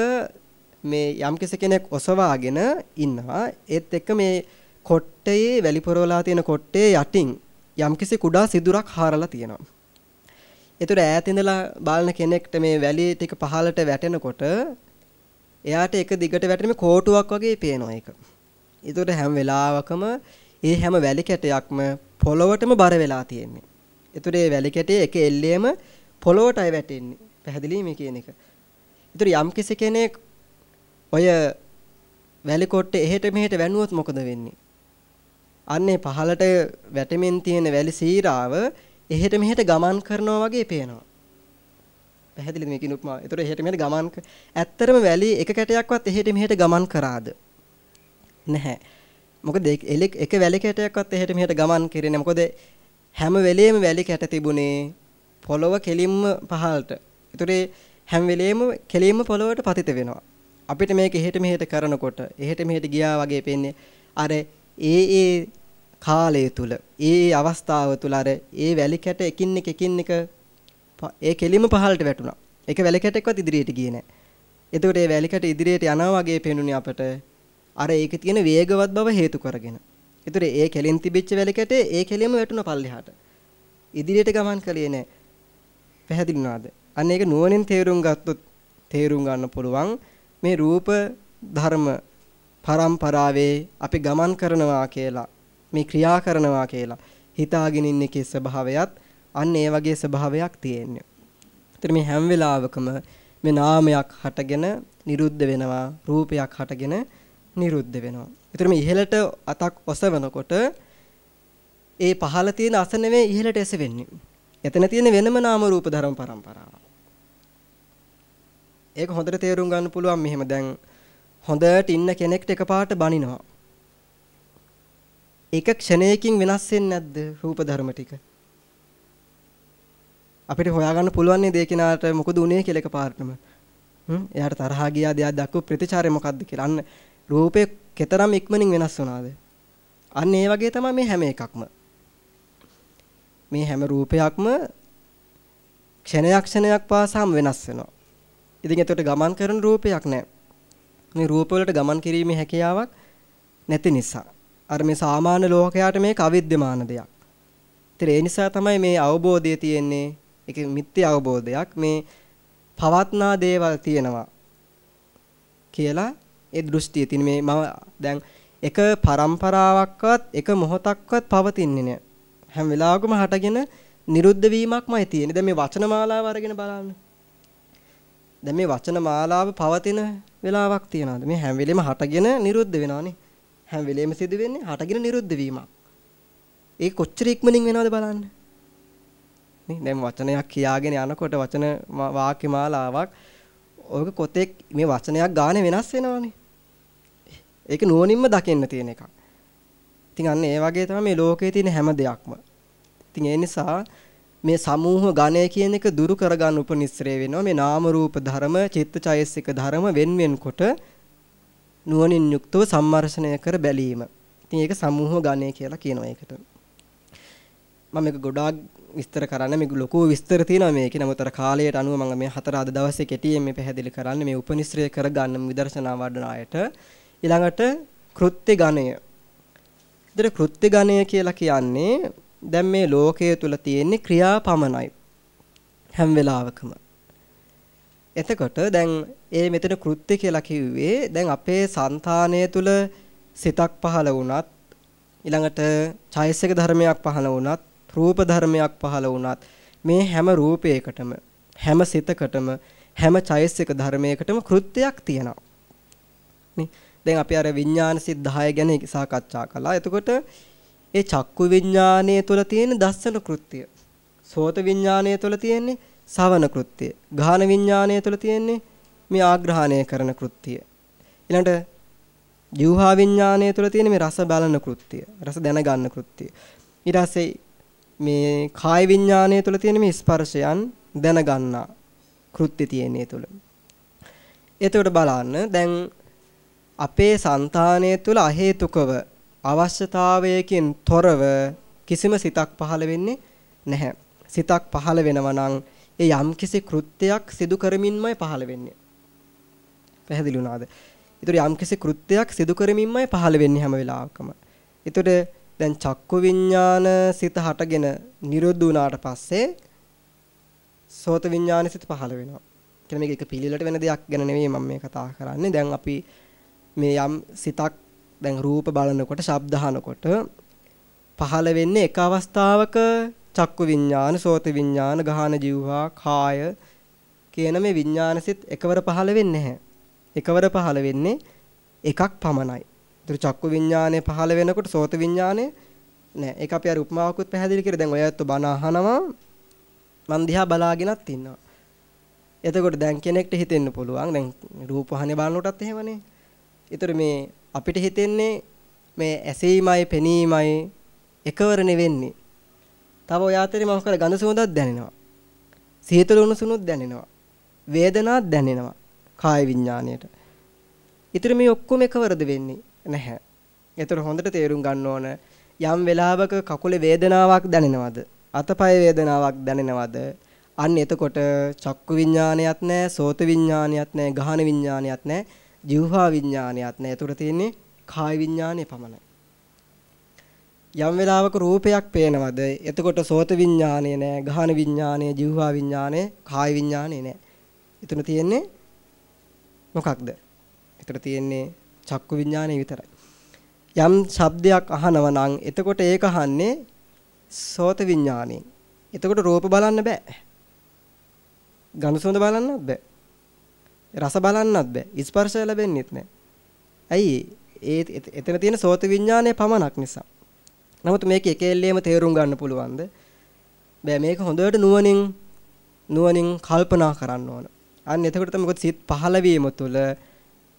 මේ යම්කිසි කෙනෙක් ඔසවාගෙන ඉන්නවා ඒත් එක්ක මේ කොට්ටේ වැලි පුරවලා තියෙන කොට්ටේ යටින් යම්කිසි කුඩා සිදුරක් හාරලා තියෙනවා. ඒතර ඈත ඉඳලා බලන කෙනෙක්ට මේ වැලි ටික පහළට වැටෙනකොට එයාට එක දිගට වැටෙන කෝටුවක් වගේ පේනවා ඒක. ඒතර හැම වෙලාවකම ඒ හැම වැලි කැටයක්ම පොළොවටම බර වෙලා තියෙන්නේ. ඒතර මේ වැලි කැටේ එක එල්ලේම පොළොවටයි වැටෙන්නේ. පැහැදිලි මේ කියන එක. ඒතර යම් කෙනෙක් ඔය වැලි කොට්ටේ එහෙට මෙහෙට වැනුවොත් මොකද වෙන්නේ? අන්නේ පහලට වැටෙමින් තියෙන වැලි සීරාව එහෙට මෙහෙට ගමන් කරනවා වගේ පේනවා. පැහැදිලිද මේ කිනුප්මා? ඒතර එහෙට මෙහෙට ගමන් ඇත්තරම වැලි එක කැටයක්වත් එහෙට මෙහෙට ගමන් කරාද? නැහැ. මොකද එක වැලි කැටයක්වත් එහෙට මෙහෙට ගමන් කරේ නැහැ. මොකද හැම වෙලේම වැලි කැට තිබුණේ පොළව කෙලින්ම පහළට. ඒතරේ හැම වෙලේම කෙලින්ම පොළවට පතිත වෙනවා. අපිට මේක එහෙට මෙහෙට කරනකොට එහෙට මෙහෙට ගියා වගේ පේන්නේ අර ඒ ඒ කාලය තුල ඒ අවස්ථාව තුල අර ඒ වැලි කැට එකින් එක එකින් එක ඒ කෙලිම පහළට වැටුණා. ඒක වැලි කැටයක්වත් ඉදිරියට ගියේ නැහැ. එතකොට ඒ වැලි කැට ඉදිරියට යනවා වගේ පේනුනේ අපට. අර ඒකේ තියෙන වේගවත් බව හේතු කරගෙන. ඒතර ඒ කෙලින් තිබිච්ච වැලකට ඒ කෙලියම වැටුණ පල්ලෙහාට. ඉදිරියට ගමන් කළේ නැහැ. පැහැදිලි නේද? අන්න ඒක නුවණින් තේරුම් ගත්තොත් තේරුම් ගන්න පුළුවන් මේ රූප ධර්ම පරම්පරාවේ අපි ගමන් කරනවා කියලා මේ ක්‍රියා කරනවා කියලා හිතාගෙන ඉන්න එකේ ස්වභාවයත් අන්න ඒ වගේ ස්වභාවයක් තියෙන්නේ. ඒතර මේ හැම වෙලාවකම මේ නාමයක් හටගෙන නිරුද්ධ වෙනවා රූපයක් හටගෙන නිරුද්ධ වෙනවා. ඒතර මේ ඉහළට අතක් ඔසවනකොට ඒ පහළ තියෙන අස නෙවෙයි ඉහළට එසෙන්නේ. එතන තියෙන වෙනම නාම රූප ධර්ම පරම්පරාව. ඒක හොඳට තේරුම් ගන්න පුළුවන් මෙහෙම දැන් හොඳට ඉන්න කෙනෙක්ට එකපාරට බනිනවා. ඒක ක්ෂණයකින් වෙනස් වෙන්නේ නැද්ද රූප ධර්ම ටික? අපිට හොයාගන්න පුළුවන් නේද ඒ කෙනාට මොකද උනේ කියලා එකපාරටම. හ්ම් එයාට තරහා ගියාද එයා දක්ව ප්‍රතිචාරය මොකද්ද කියලා. අන්න රූපේ කතරම් ඉක්මනින් වෙනස් වුණාද? අන්න ඒ වගේ තමයි මේ හැම එකක්ම. මේ හැම රූපයක්ම ක්ෂණයක් ක්ෂණයක් පාසාම වෙනස් වෙනවා. ඉතින් එතකොට ගමන් කරන රූපයක් නැහැ. මේ රූප වලට ගමන් කිරීමේ හැකියාවක් නැති නිසා. අර මේ සාමාන්‍ය ලෝකයාට මේක අවිද්‍යමාන දෙයක්. ඉතින් ඒ නිසා තමයි මේ අවබෝධය තියෙන්නේ. ඒක මිත්‍ය අවබෝධයක්. මේ පවත්නා දේවල් තියෙනවා කියලා ඒ දෘෂ්ටිය තියෙන මේ මම දැන් එක પરම්පරාවක්වත් එක මොහොතක්වත් පවතින්නේ නැහැ. හැම වෙලාවකම හටගෙන නිරුද්ධ වීමක්මයි තියෙන්නේ. දැන් මේ වචන මාලාව අරගෙන බලන්න. දැන් මේ වචන මාලාව පවතින වෙලාවක් තියනවාද? මේ හැම වෙලෙම හටගෙන නිරුද්ධ වෙනවානේ. හැම වෙලෙම සිදු වෙන්නේ හටගෙන නිරුද්ධ වීමක්. ඒක කොච්චර ඉක්මනින් වෙනවද බලන්න. නේ දැන් වචනයක් කියාගෙන යනකොට වචන වාක්‍ය මාලාවක් ඔයක කොතෙක් මේ වචනයක් ගානේ වෙනස් වෙනවනේ. ඒක නුවණින්ම දකින්න තියෙන එකක්. ඉතින් අන්න ඒ වගේ තමයි මේ ලෝකයේ තියෙන හැම දෙයක්ම. ඉතින් ඒ නිසා මේ සමූහ ගණය කියන එක දුරු කරගන්න උපනිශ්‍රේ වෙනවා මේ නාම රූප ධර්ම චිත්තචෛසික ධර්ම වෙන් වෙන්කොට නුවණින් යුක්තව සම්මර්ෂණය කර බැලීම. ඉතින් ඒක සමූහ ගණය කියලා කියනවා ඒකට. මම මේක ගොඩාක් විස්තර කරන්න මේක ලොකු විස්තර තියෙනවා මේකේ. නමුත් අර කාලයට අනුව මම මේ හතර අද දවසේ කෙටියෙන් මේ පැහැදිලි කරන්න මේ උපනිශ්‍රය කරගන්න විදර්ශනා වඩන අයට ඊළඟට කෘත්‍ය ගණය. ඉතින් කෘත්‍ය ගණය කියලා කියන්නේ දැන් මේ ලෝකයේ තුල තියෙන්නේ ක්‍රියා පමණයි. හැම වෙලාවකම. එතකොට දැන් ඒ මෙතන කෘත්‍ය කියලා කිව්වේ දැන් අපේ సంతානය තුල සිතක් පහළ වුණත් ඊළඟට චෛසික ධර්මයක් පහළ වුණත් රූප ධර්මයක් පහළ වුණත් මේ හැම රූපයකටම හැම සිතකටම හැම චෛසික ධර්මයකටම කෘත්‍යයක් තියෙනවා. නේ දැන් අපි අර විඥාන සිත් 10 ගැන සාකච්ඡා කළා. එතකොට ඒ චක්කු විඥානයේ තුල තියෙන දස්සන කෘත්‍ය. සෝත විඥානයේ තුල තියෙන්නේ සවන කෘත්‍ය. ගාහන විඥානයේ තුල තියෙන්නේ මේ ආග්‍රහණය කරන කෘත්‍ය. ඊළඟට ජීවහා විඥානයේ තුල තියෙන මේ රස බලන කෘත්‍ය. රස දැනගන්න කෘත්‍ය. ඊට පස්සේ මේ කාය විඥානයේ තුල තියෙන මේ ස්පර්ශයන් දැනගන්නා කෘත්‍ය තියෙන්නේ තුල. එතකොට බලන්න දැන් අපේ సంతානය තුල අහේතුකව අවශ්‍යතාවයකින් තොරව කිසිම සිතක් පහළ වෙන්නේ නැහැ. සිතක් පහළ වෙනවා නම් ඒ යම්කිසි කෘත්‍යයක් සිදු කරමින්මයි පහළ වෙන්නේ. පැහැදිලි වුණාද? ඒතර යම්කිසි කෘත්‍යයක් සිදු කරමින්මයි පහළ වෙන්නේ හැම වෙලාවකම. ඒතර දැන් චක්කු විඥාන සිත හටගෙන නිරුද්ධ වුණාට පස්සේ සෝත විඥාන සිත පහළ වෙනවා. කියන මේක එක පිළිලට වෙන දෙයක් ගැන නෙවෙයි මම මේ කතා කරන්නේ. දැන් අපි මේ යම් සිතක් දැන් රූප බලනකොට ශබ්ද අහනකොට පහළ වෙන්නේ එක අවස්ථාවක චක්කු විඥාන, සෝත විඥාන, ගාහන જીවහා, කාය කියන මේ විඥානසිත එකවර පහළ වෙන්නේ නැහැ. එකවර පහළ වෙන්නේ එකක් පමණයි. ඒතර චක්කු විඥානය පහළ වෙනකොට සෝත විඥානය නෑ. ඒක අපි අර උපමාවකුත් පැහැදිලි කරේ. දැන් ඔයත් බණ අහනවා මන් දිහා බලාගෙනත් ඉන්නවා. එතකොට දැන් කෙනෙක්ට හිතෙන්න පුළුවන් දැන් රූප වහනේ බලනකොටත් එහෙමනේ. ඒතර මේ අපිට හිතෙන්නේ මේ ඇසීමයි පෙනීමයි එකවර වෙන්නේ. තව ඔය අතරේ මම කල ගඳ සුවඳක් දැනෙනවා. සීතල උණුසුමුත් දැනෙනවා. වේදනාවක් දැනෙනවා. කාය විඥාණයට. ඊතර මේ ඔක්කොම එකවරද වෙන්නේ නැහැ. ඒතර හොඳට තේරුම් ගන්න ඕන යම් වෙලාවක කකුලේ වේදනාවක් දැනෙනවද? අතපය වේදනාවක් දැනෙනවද? අන්න එතකොට චක්කු විඥානයත් නැහැ, සෝත විඥානයත් නැහැ, ගහන විඥානයත් නැහැ. ජීවහා විඥානයත් නෑ. ඒතර තියෙන්නේ කාය විඥානය පමණයි. යම් වෙලාවක රූපයක් පේනවද? එතකොට සෝත විඥානය නෑ ගහන විඥානය જીවහා විඥානය කාය විඥානය නෑ. එතන තියෙන්නේ මොකක්ද? එතන තියෙන්නේ චක්කු විඥානය විතරයි. යම් ශබ්දයක් අහනවා නම් එතකොට ඒක අහන්නේ සෝත විඥාණයෙන් එතකොට රූප බලන්න බෑ. ගඳ සුවඳ බලන්නත් බෑ. රස බලන්නත් බෑ ස්පර්ශය ලැබෙන්නෙත් නෑ ඇයි ඒ එතන තියෙන සෝත විඥානය පමණක් නිසා නමුත් මේක එකෙල්ලේම තේරුම් ගන්න පුළුවන්ද? බෑ මේක හොඳට නුවණින් නුවණින් කල්පනා කරන්න ඕන. අන්න එතකොට තමයි මොකද සිත් පහළ වීම තුළ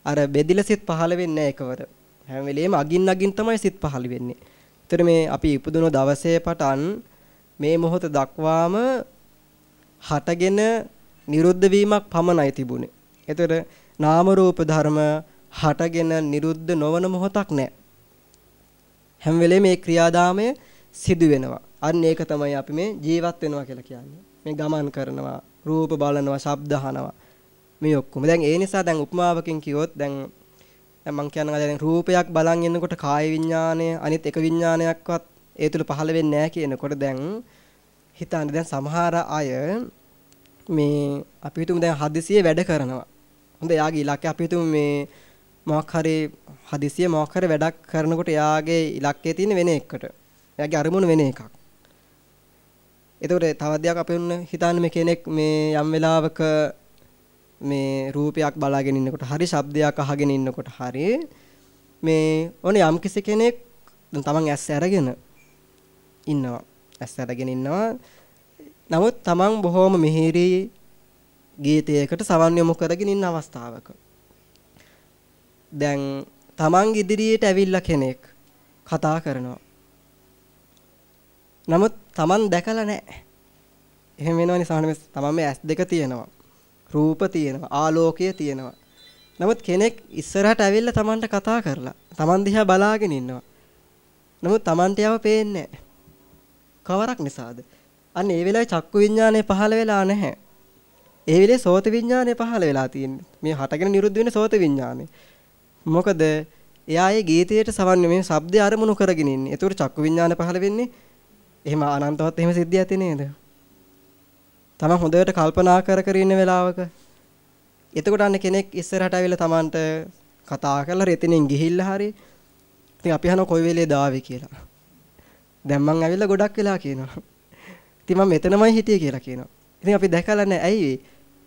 අර බෙදිලා සිත් පහළ වෙන්නේ නැහැ එකවර. හැම වෙලෙම අගින් අගින් තමයි සිත් පහළ වෙන්නේ. ඒතර මේ අපි ඉපදුන දවසේ පටන් මේ මොහොත දක්වාම හටගෙන නිරුද්ධ වීමක් පමණයි තිබුණේ. ඒතර නාම රූප ධර්ම හටගෙන නිරුද්ධ නොවන මොහොතක් නැහැ. හැම වෙලේම මේ ක්‍රියාදාමය සිදු වෙනවා. අන්න ඒක තමයි අපි මේ ජීවත් වෙනවා කියලා කියන්නේ. මේ ගමන් කරනවා, රූප බලනවා, ශබ්ද අහනවා. මේ ඔක්කොම. දැන් ඒ නිසා දැන් උපමාවකින් කිව්වොත් දැන් මම කියනවා දැන් රූපයක් බලන් ඉන්නකොට කාය විඥානය අනිත් එක විඥානයක්වත් ඒ තුල පහළ වෙන්නේ නැහැ කියනකොට දැන් හිතන්නේ දැන් සමහර අය මේ අපි හිතමු දැන් හදිසියෙ වැඩ කරනවා. හොඳ යාගේ ඉලක්කය අපි හිතමු මේ මොකක් හරි හදිසිය මොකක් හරි වැඩක් කරනකොට එයාගේ ඉලක්කය තියෙන වෙන එකකට. එයාගේ අරමුණ වෙන එකක්. එතකොට තවත් දෙයක් අපි උන්න හිතන්නේ මේ කෙනෙක් මේ යම් වෙලාවක මේ රූපයක් බලාගෙන ඉන්නකොට හරි ශබ්දයක් අහගෙන ඉන්නකොට හරි මේ ඕනේ යම් කිසි කෙනෙක් දැන් තමන් ඇස් අරගෙන ඉන්නවා. ඇස් අරගෙන ඉන්නවා. නමුත් තමන් බොහොම මිහිරි ගීතයකට සවන් යොමු කරගෙන ඉන්න අවස්ථාවක දැන් තමන් ඉදිරියට ඇවිල්ලා කෙනෙක් කතා කරනවා. නමුත් තමන් දැකලා නැහැ. එහෙම වෙනවනේ සාහනෙ තමන් මේ ඇස් දෙක තියෙනවා. රූප තියෙනවා, ආලෝකය තියෙනවා. නමුත් කෙනෙක් ඉස්සරහට ඇවිල්ලා තමන්ට කතා කරලා තමන් දිහා බලාගෙන ඉන්නවා. නමුත් තමන්ට යව පේන්නේ කවරක් නිසාද? අන්න ඒ වෙලාවේ චක්කු විඥානය පහළ වෙලා නැහැ. ඒ වෙලේ සෝත විඥානය පහළ වෙලා තියෙන්නේ. මේ හටගෙන නිරුද්ධ වෙන සෝත විඥානය. මොකද එයා ඒ ගීතයට සවන් මේ ශබ්දය අරමුණු කරගෙන ඉන්නේ. ඒතකොට චක්කු විඥාන පහළ වෙන්නේ එහෙම අනන්තවත් එහෙම සිද්ධියක් ඇති නේද? තමන් හොඳට කල්පනා කර කර ඉන්න වෙලාවක එතකොට අන්න කෙනෙක් ඉස්සරහට ඇවිල්ලා තමන්ට කතා කරලා රෙතෙනින් ගිහිල්ලා හරි ඉතින් අපි අහනවා කොයි වෙලේ දාවේ කියලා. දැන් මං ඇවිල්ලා ගොඩක් වෙලා කියනවා. ඉතින් මම මෙතනමයි හිටියේ කියලා කියනවා. ඉතින් අපි දැකලා නැහැ. ඇයි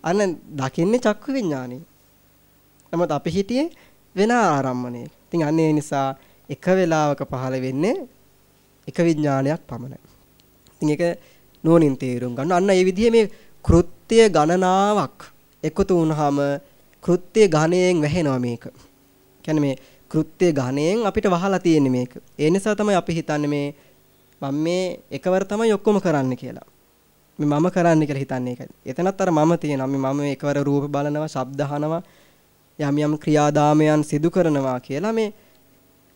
අන්න දකින්නේ චක්කු විඥානේ. නමුත් අපි හිටියේ වෙන ආරම්මණයක. ඉතින් අන්න ඒ නිසා එක වෙලාවක පහළ වෙන්නේ එක විඥානයක් පමණයි. ඉතින් ඒක නෝනින් තේරුම් ගන්න. අන්න ඒ විදිහේ මේ කෘත්‍ය ගණනාවක් එකතු වුනහම කෘත්‍ය ඝණයෙන් වැහෙනවා මේක. කියන්නේ මේ කෘත්‍ය ඝණයෙන් අපිට වහලා තියෙන්නේ මේක. ඒ නිසා තමයි අපි හිතන්නේ මේ මම මේ එකවර තමයි ඔක්කොම කරන්න කියලා. මේ මම කරන්න කියලා හිතන්නේ ඒකයි. එතනත් අර මම තියෙනවා. මේ මම එකවර රූප බලනවා, ශබ්ද අහනවා, යම් යම් ක්‍රියාදාමයන් සිදු කරනවා කියලා මේ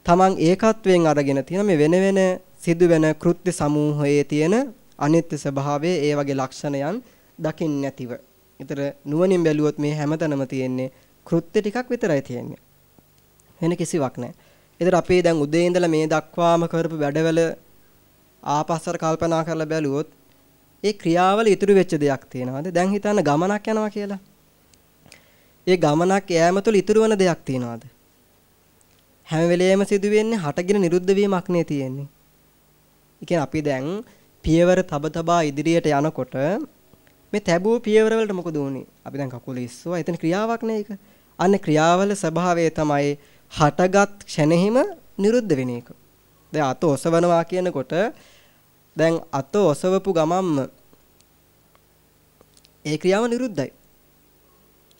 තමන් ඒකත්වයෙන් අරගෙන තියෙන මේ වෙන වෙන සිදුවෙන කෘත්‍ය සමූහයේ තියෙන අනිත්‍ය ස්වභාවය ඒ වගේ ලක්ෂණයන් දකින්න නැතිව. ඒතර නුවණින් බැලුවොත් මේ හැමතැනම තියෙන්නේ කෘත්‍ය ටිකක් විතරයි තියෙන්නේ. වෙන කිසිවක් නැහැ. ඒතර අපි දැන් උදේ ඉඳලා මේ දක්වාම කරපු වැඩවල ආපස්සට කල්පනා කරලා බැලුවොත් ඒ ක්‍රියාවල ඉතුරු වෙච්ච දෙයක් තියෙනවාද? දැන් හිතන්න ගමනක් යනවා කියලා. ඒ ගමනක් යෑම තුළ ඉතුරු වෙන දෙයක් තියනවාද? හැම වෙලෙම සිදුවෙන්නේ හටගෙන නිරුද්ධ වීමක් නේ තියෙන්නේ. ඒ අපි දැන් පියවර තබ තබා ඉදිරියට යනකොට මේ තැබූ පියවර වලට මොකද වුනේ? අපි දැන් කකුල ඉස්සුවා. එතන ක්‍රියාවක් නේ ඒක. අන්න ක්‍රියාවල ස්වභාවය තමයි හටගත් ක්ෂණෙහිම නිරුද්ධ වෙන එක. දැන් අත ඔසවනවා කියනකොට දැන් අත ඔසවපු ගමම්ම ඒ ක්‍රියාව නිරුද්ධයි.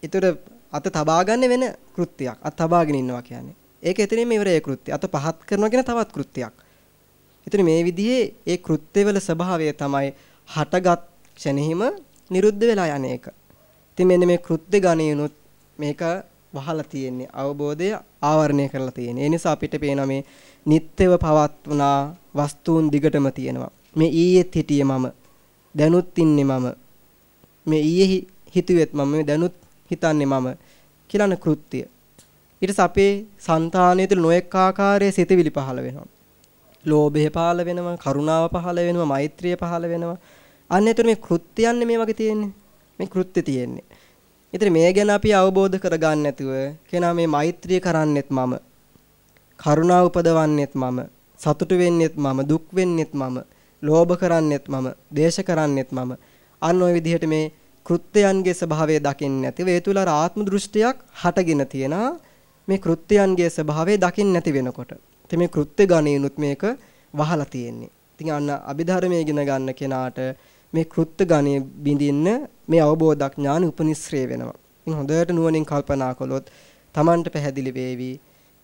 ඒතර අත තබා ගන්න වෙන කෘත්‍යයක්. අත තබාගෙන ඉන්නවා කියන්නේ. ඒක එතනින්ම ඉවරයි කෘත්‍යය. අත පහත් කරනවා කියන තවත් කෘත්‍යයක්. එතන මේ විදිහේ ඒ කෘත්‍යවල ස්වභාවය තමයි හටගත් ක්ෂණෙහිම නිරුද්ධ වෙලා යන එක. ඉතින් මෙන්න මේ කෘත්‍ය ගණයනොත් මේක වහලා තියෙන්නේ අවබෝධය ආවරණය කරලා තියෙන්නේ. ඒ නිසා අපිට පේනවා මේ නිත්‍යව පවත්වනා වස්තුන් දිගටම තියෙනවා. මේ ඊයේත් හිටියේ මම. දැනුත් ඉන්නේ මම. මේ ඊයේ හිතුවෙත් මම මේ දැනුත් හිතන්නේ මම කියලාන කෘත්‍ය. ඊට පස්සේ අපේ సంతානය තුළ නොඑක ආකාරයේ සිතවිලි පහළ වෙනවා. ලෝභය පහළ වෙනවා, කරුණාව පහළ වෙනවා, මෛත්‍රිය පහළ වෙනවා. අන්න එතන මේ කෘත්‍යයන්නේ මේ වගේ තියෙන්නේ. මේ කෘත්‍ය තියෙන්නේ. ඉතින් මේ ගැන අපි අවබෝධ කරගන්න නැතුව කෙනා මේ මෛත්‍රිය කරන්නෙත් මම. කරුණාව උපදවන්නෙත් මම. සතුටු වෙන්නෙත් මම. දුක් වෙන්නෙත් මම. ලෝභ කරන්නෙත් මම. දේශ කරන්නෙත් මම. අන්න ওই විදිහට මේ කෘත්‍යයන්ගේ ස්වභාවය දකින්න නැතිව ඒ තුල ආත්ම දෘෂ්ටියක් හටගෙන තියෙනවා. මේ කෘත්‍යයන්ගේ ස්වභාවය දකින්න නැති වෙනකොට. ඉතින් මේ කෘත්‍ය ගණේනුත් මේක වහලා තියෙන්නේ. ඉතින් අන්න අභිධර්මයේ ඉගෙන ගන්න කෙනාට මේ කෘත්‍ය ගණේ බිඳින්න මේ අවබෝධඥාන උපනිශ්‍රේ වෙනවා. ඉතින් හොඳට නුවණින් කල්පනා කළොත් Tamanට පැහැදිලි වේවි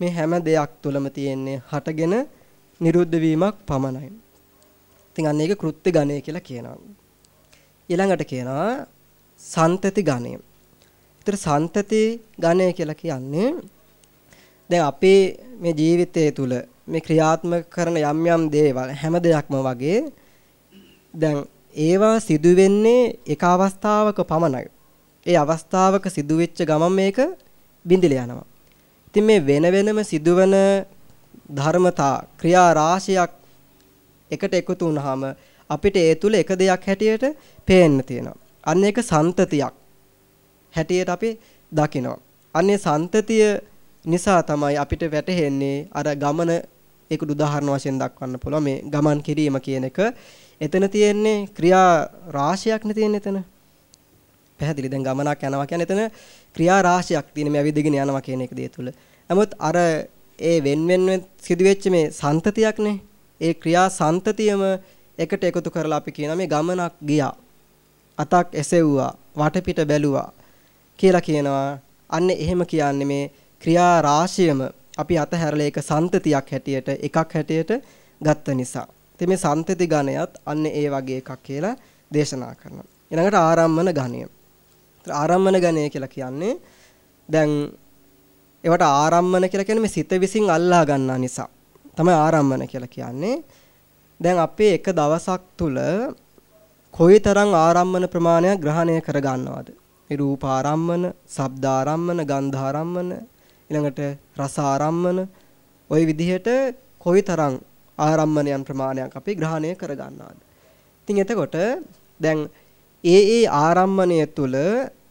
මේ හැම දෙයක් තුළම තියෙන්නේ හටගෙන නිරුද්ධ වීමක් පමණයි. ඉතින් අන්න ඒක කෘත්‍ය ගණය කියලා කියනවා. ඊළඟට කියනවා සන්තති ගණය. ඒතර සන්තති ගණය කියලා කියන්නේ දැන් අපේ මේ ජීවිතය තුළ මේ ක්‍රියාත්මක කරන යම් යම් දේවල් හැම දෙයක්ම වගේ දැන් ඒවා සිදු වෙන්නේ එක අවස්ථාවක පමණයි. ඒ අවස්ථාවක සිදුවෙච්ච ගමන් මේක බිඳිලා යනවා. ඉතින් මේ වෙන වෙනම සිදුවන ධර්මතා ක්‍රියා රාශියක් එකට එකතු වුනහම අපිට ඒ තුල එක දෙයක් හැටියට පේන්න තියෙනවා. අන්න ඒක සන්තතියක් හැටියට අපි දකිනවා. අන්නේ සන්තතිය නිසා තමයි අපිට වැටහෙන්නේ අර ගමන ඒකට උදාහරණ වශයෙන් දක්වන්න පුළුවන් මේ ගමන් කිරීම කියන එක. එතන තියෙන්නේ ක්‍රියා රාශියක් නේ තියෙන්නේ එතන. පැහැදිලි දැන් ගමනක් යනවා කියන්නේ එතන ක්‍රියා රාශියක් තියෙන මේ ඇවිදගෙන යනවා කියන එක දේ තුල. නමුත් අර ඒ වෙන වෙන සිදුවෙච්ච මේ සන්තතියක්නේ. ඒ ක්‍රියා සන්තතියම එකට එකතු කරලා අපි කියනවා මේ ගමනක් ගියා. අතක් එසෙව්වා, වටපිට බැලුවා කියලා කියනවා. අන්න එහෙම කියන්නේ මේ ක්‍රියා රාශියම අපි අතහැරලා ඒක සන්තතියක් හැටියට එකක් හැටියට ගත්ත නිසා. ඉතින් මේ සන්තති ගණයත් අන්න ඒ වගේ එකක් කියලා දේශනා කරනවා. ඊළඟට ආරම්මන ගණය. ආරම්මන ගණය කියලා කියන්නේ දැන් ඒවට ආරම්මන කියලා කියන්නේ මේ සිත විසින් අල්ලා ගන්නා නිසා. තමයි ආරම්මන කියලා කියන්නේ. දැන් අපේ එක දවසක් තුල කොයිතරම් ආරම්මන ප්‍රමාණයක් ග්‍රහණය කර ගන්නවද? මේ රූප ආරම්මන, ශබ්ද ආරම්මන, ගන්ධ ආරම්මන, ඊළඟට රස ආරම්මන ওই විදිහට කොයිතරම් ආරම්මණයන් ප්‍රමාණයක් අපි ග්‍රහණය කර ගන්නවාද. ඉතින් එතකොට දැන් ඒ ඒ ආරම්මණය තුළ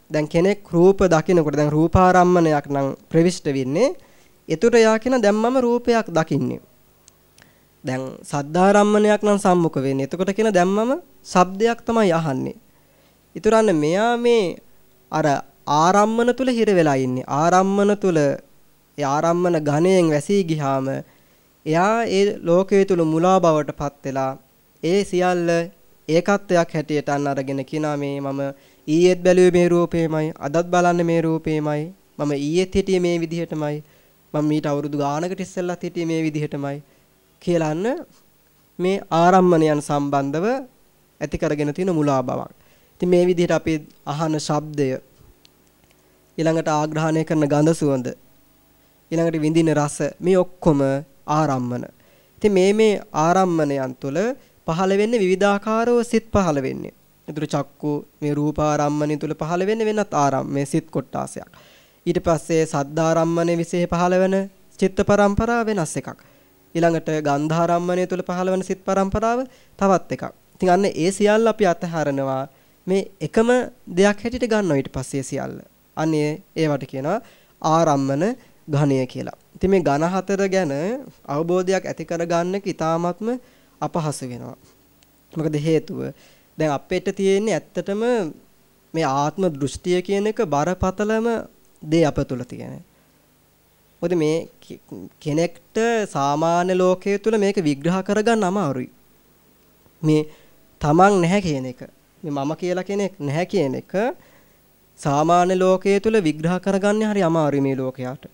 දැන් කෙනෙක් රූප දකිනකොට දැන් රූපාරම්මණයක් නම් ප්‍රවිෂ්ඨ වෙන්නේ එතකොට යා කියන දැන් මම රූපයක් දකින්නේ. දැන් සද්ධාරම්මණයක් නම් සම්මුඛ වෙන්නේ. එතකොට කියන දැන් මම ශබ්දයක් තමයි අහන්නේ. ඊතරන්න මෙයා මේ අර ආරම්මන තුල හිර වෙලා ඉන්නේ. ආරම්මන තුල ඒ ආරම්මන ඝණයෙන් වැසී ගියාම එයා ඒ ලෝකයේ තුල මුලා බවටපත් වෙලා ඒ සියල්ල ඒකත්වයක් හැටියට අන්න අරගෙන කිනා මේ මම ඊයේත් බැලුවේ මේ රූපේමයි අදත් බලන්නේ මේ රූපේමයි මම ඊයේත් හිටියේ මේ විදිහටමයි මම මීට අවුරුදු ගානකට ඉස්සෙල්ලත් හිටියේ මේ විදිහටමයි කියලා මේ ආරම්මණයන් සම්බන්ධව ඇති කරගෙන තියෙන මුලා බවක්. ඉතින් මේ විදිහට අපි අහන ශබ්දය ඊළඟට ආග්‍රහණය කරන ගඳ සුවඳ ඊළඟට විඳින රස මේ ඔක්කොම ආරම්මන. ඉතින් මේ මේ ආරම්මණයන් තුළ පහළ වෙන්නේ විවිධාකාරව සිත් පහළ වෙන්නේ. ඒතර චක්කු මේ රූපාරම්මණය තුළ පහළ වෙන්නේ වෙනත් ආරම් මේ සිත් කොටාසයක්. ඊට පස්සේ සද්දාරම්මණය විශේෂ පහළ වෙන චිත්ත පරම්පරාව වෙනස් එකක්. ඊළඟට ගන්ධාරම්මණය තුළ පහළ වෙන සිත් පරම්පරාව තවත් එකක්. ඉතින් අන්න ඒ සියල්ල අපි අතහරනවා මේ එකම දෙයක් හැටියට ගන්නවා ඊට පස්සේ සියල්ල. අනේ ඒවට කියනවා ආරම්මන ඝණය කියලා. ඉතින් මේ ඝන හතර ගැන අවබෝධයක් ඇති කරගන්න එක ඉතාමත්ම අපහසු වෙනවා. මොකද හේතුව දැන් අපිට තියෙන්නේ ඇත්තටම මේ ආත්ම දෘෂ්ටිය කියන එක බරපතලම දේ අප තුල තියෙන. මොකද මේ කෙනෙක්ට සාමාන්‍ය ලෝකයේ තුල මේක විග්‍රහ කරගන්න අමාරුයි. මේ තමන් නැහැ කියන එක. මේ මම කියලා කෙනෙක් නැහැ කියන එක සාමාන්‍ය ලෝකයේ තුල විග්‍රහ කරගන්නේ හරි අමාරුයි මේ ලෝකයට.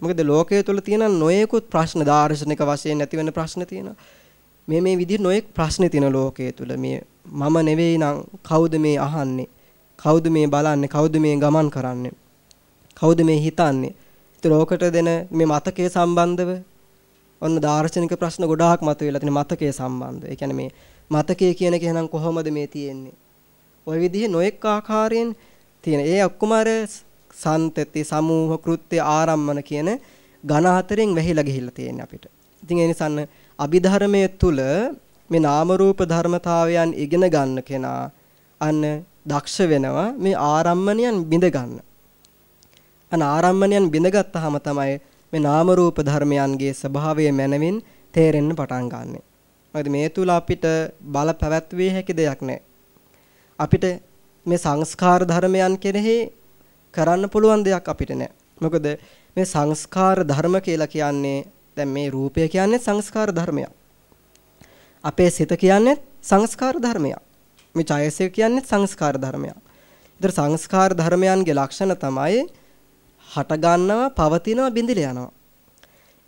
මොකද ලෝකයේ තුල තියෙන නොයෙකුත් ප්‍රශ්න දාර්ශනික වශයෙන් නැති වෙන ප්‍රශ්න තියෙනවා. මේ මේ විදිහට නොයෙක් ප්‍රශ්න තියෙන ලෝකයේ තුල මේ මම නෙවෙයි නම් කවුද මේ අහන්නේ? කවුද මේ බලන්නේ? කවුද මේ ගමන් කරන්නේ? කවුද මේ හිතන්නේ? ඉතින් ලෝකට දෙන මේ මතකයේ සම්බන්ධව ඔන්න දාර්ශනික ප්‍රශ්න ගොඩාක් මතුවෙලා තියෙන මතකයේ සම්බන්ධ. ඒ කියන්නේ මේ මතකයේ කියන එක එහෙනම් කොහොමද මේ තියෙන්නේ? ওই විදිහේ නොඑක් ආකාරයෙන් තියෙන. ඒ ඔක්කොම අර සන්තති සමූහ කෘත්‍ය ආරම්මන කියන ඝන හතරෙන් වැහිලා ගිහිල්ලා තියෙන්නේ අපිට. ඉතින් ඒ නිසා අභිධර්මයේ තුල මේ නාම රූප ධර්මතාවයන් ඉගෙන ගන්න කෙනා අන්න දක්ෂ වෙනවා මේ ආරම්මණයන් බිඳ ගන්න. අන්න ආරම්මණයන් බිඳගත්තාම තමයි මේ නාම රූප ධර්මයන්ගේ ස්වභාවය මනමින් තේරෙන්න පටන් ගන්නෙ. මොකද මේ තුල අපිට බල පැවැත්විය හැකි දෙයක් නැහැ. අපිට මේ සංස්කාර ධර්මයන් කෙරෙහි කරන්න පුළුවන් දෙයක් අපිට නැහැ. මොකද මේ සංස්කාර ධර්ම කියලා කියන්නේ දැන් මේ රූපය කියන්නේ සංස්කාර ධර්මයක්. අපේ සිත කියන්නේ සංස්කාර ධර්මයක්. මේ ඡයසය කියන්නේ සංස්කාර ධර්මයක්. ඒතර සංස්කාර ධර්මයන්ගේ ලක්ෂණ තමයි හට ගන්නවා, පවතිනවා, බිඳිලා යනවා.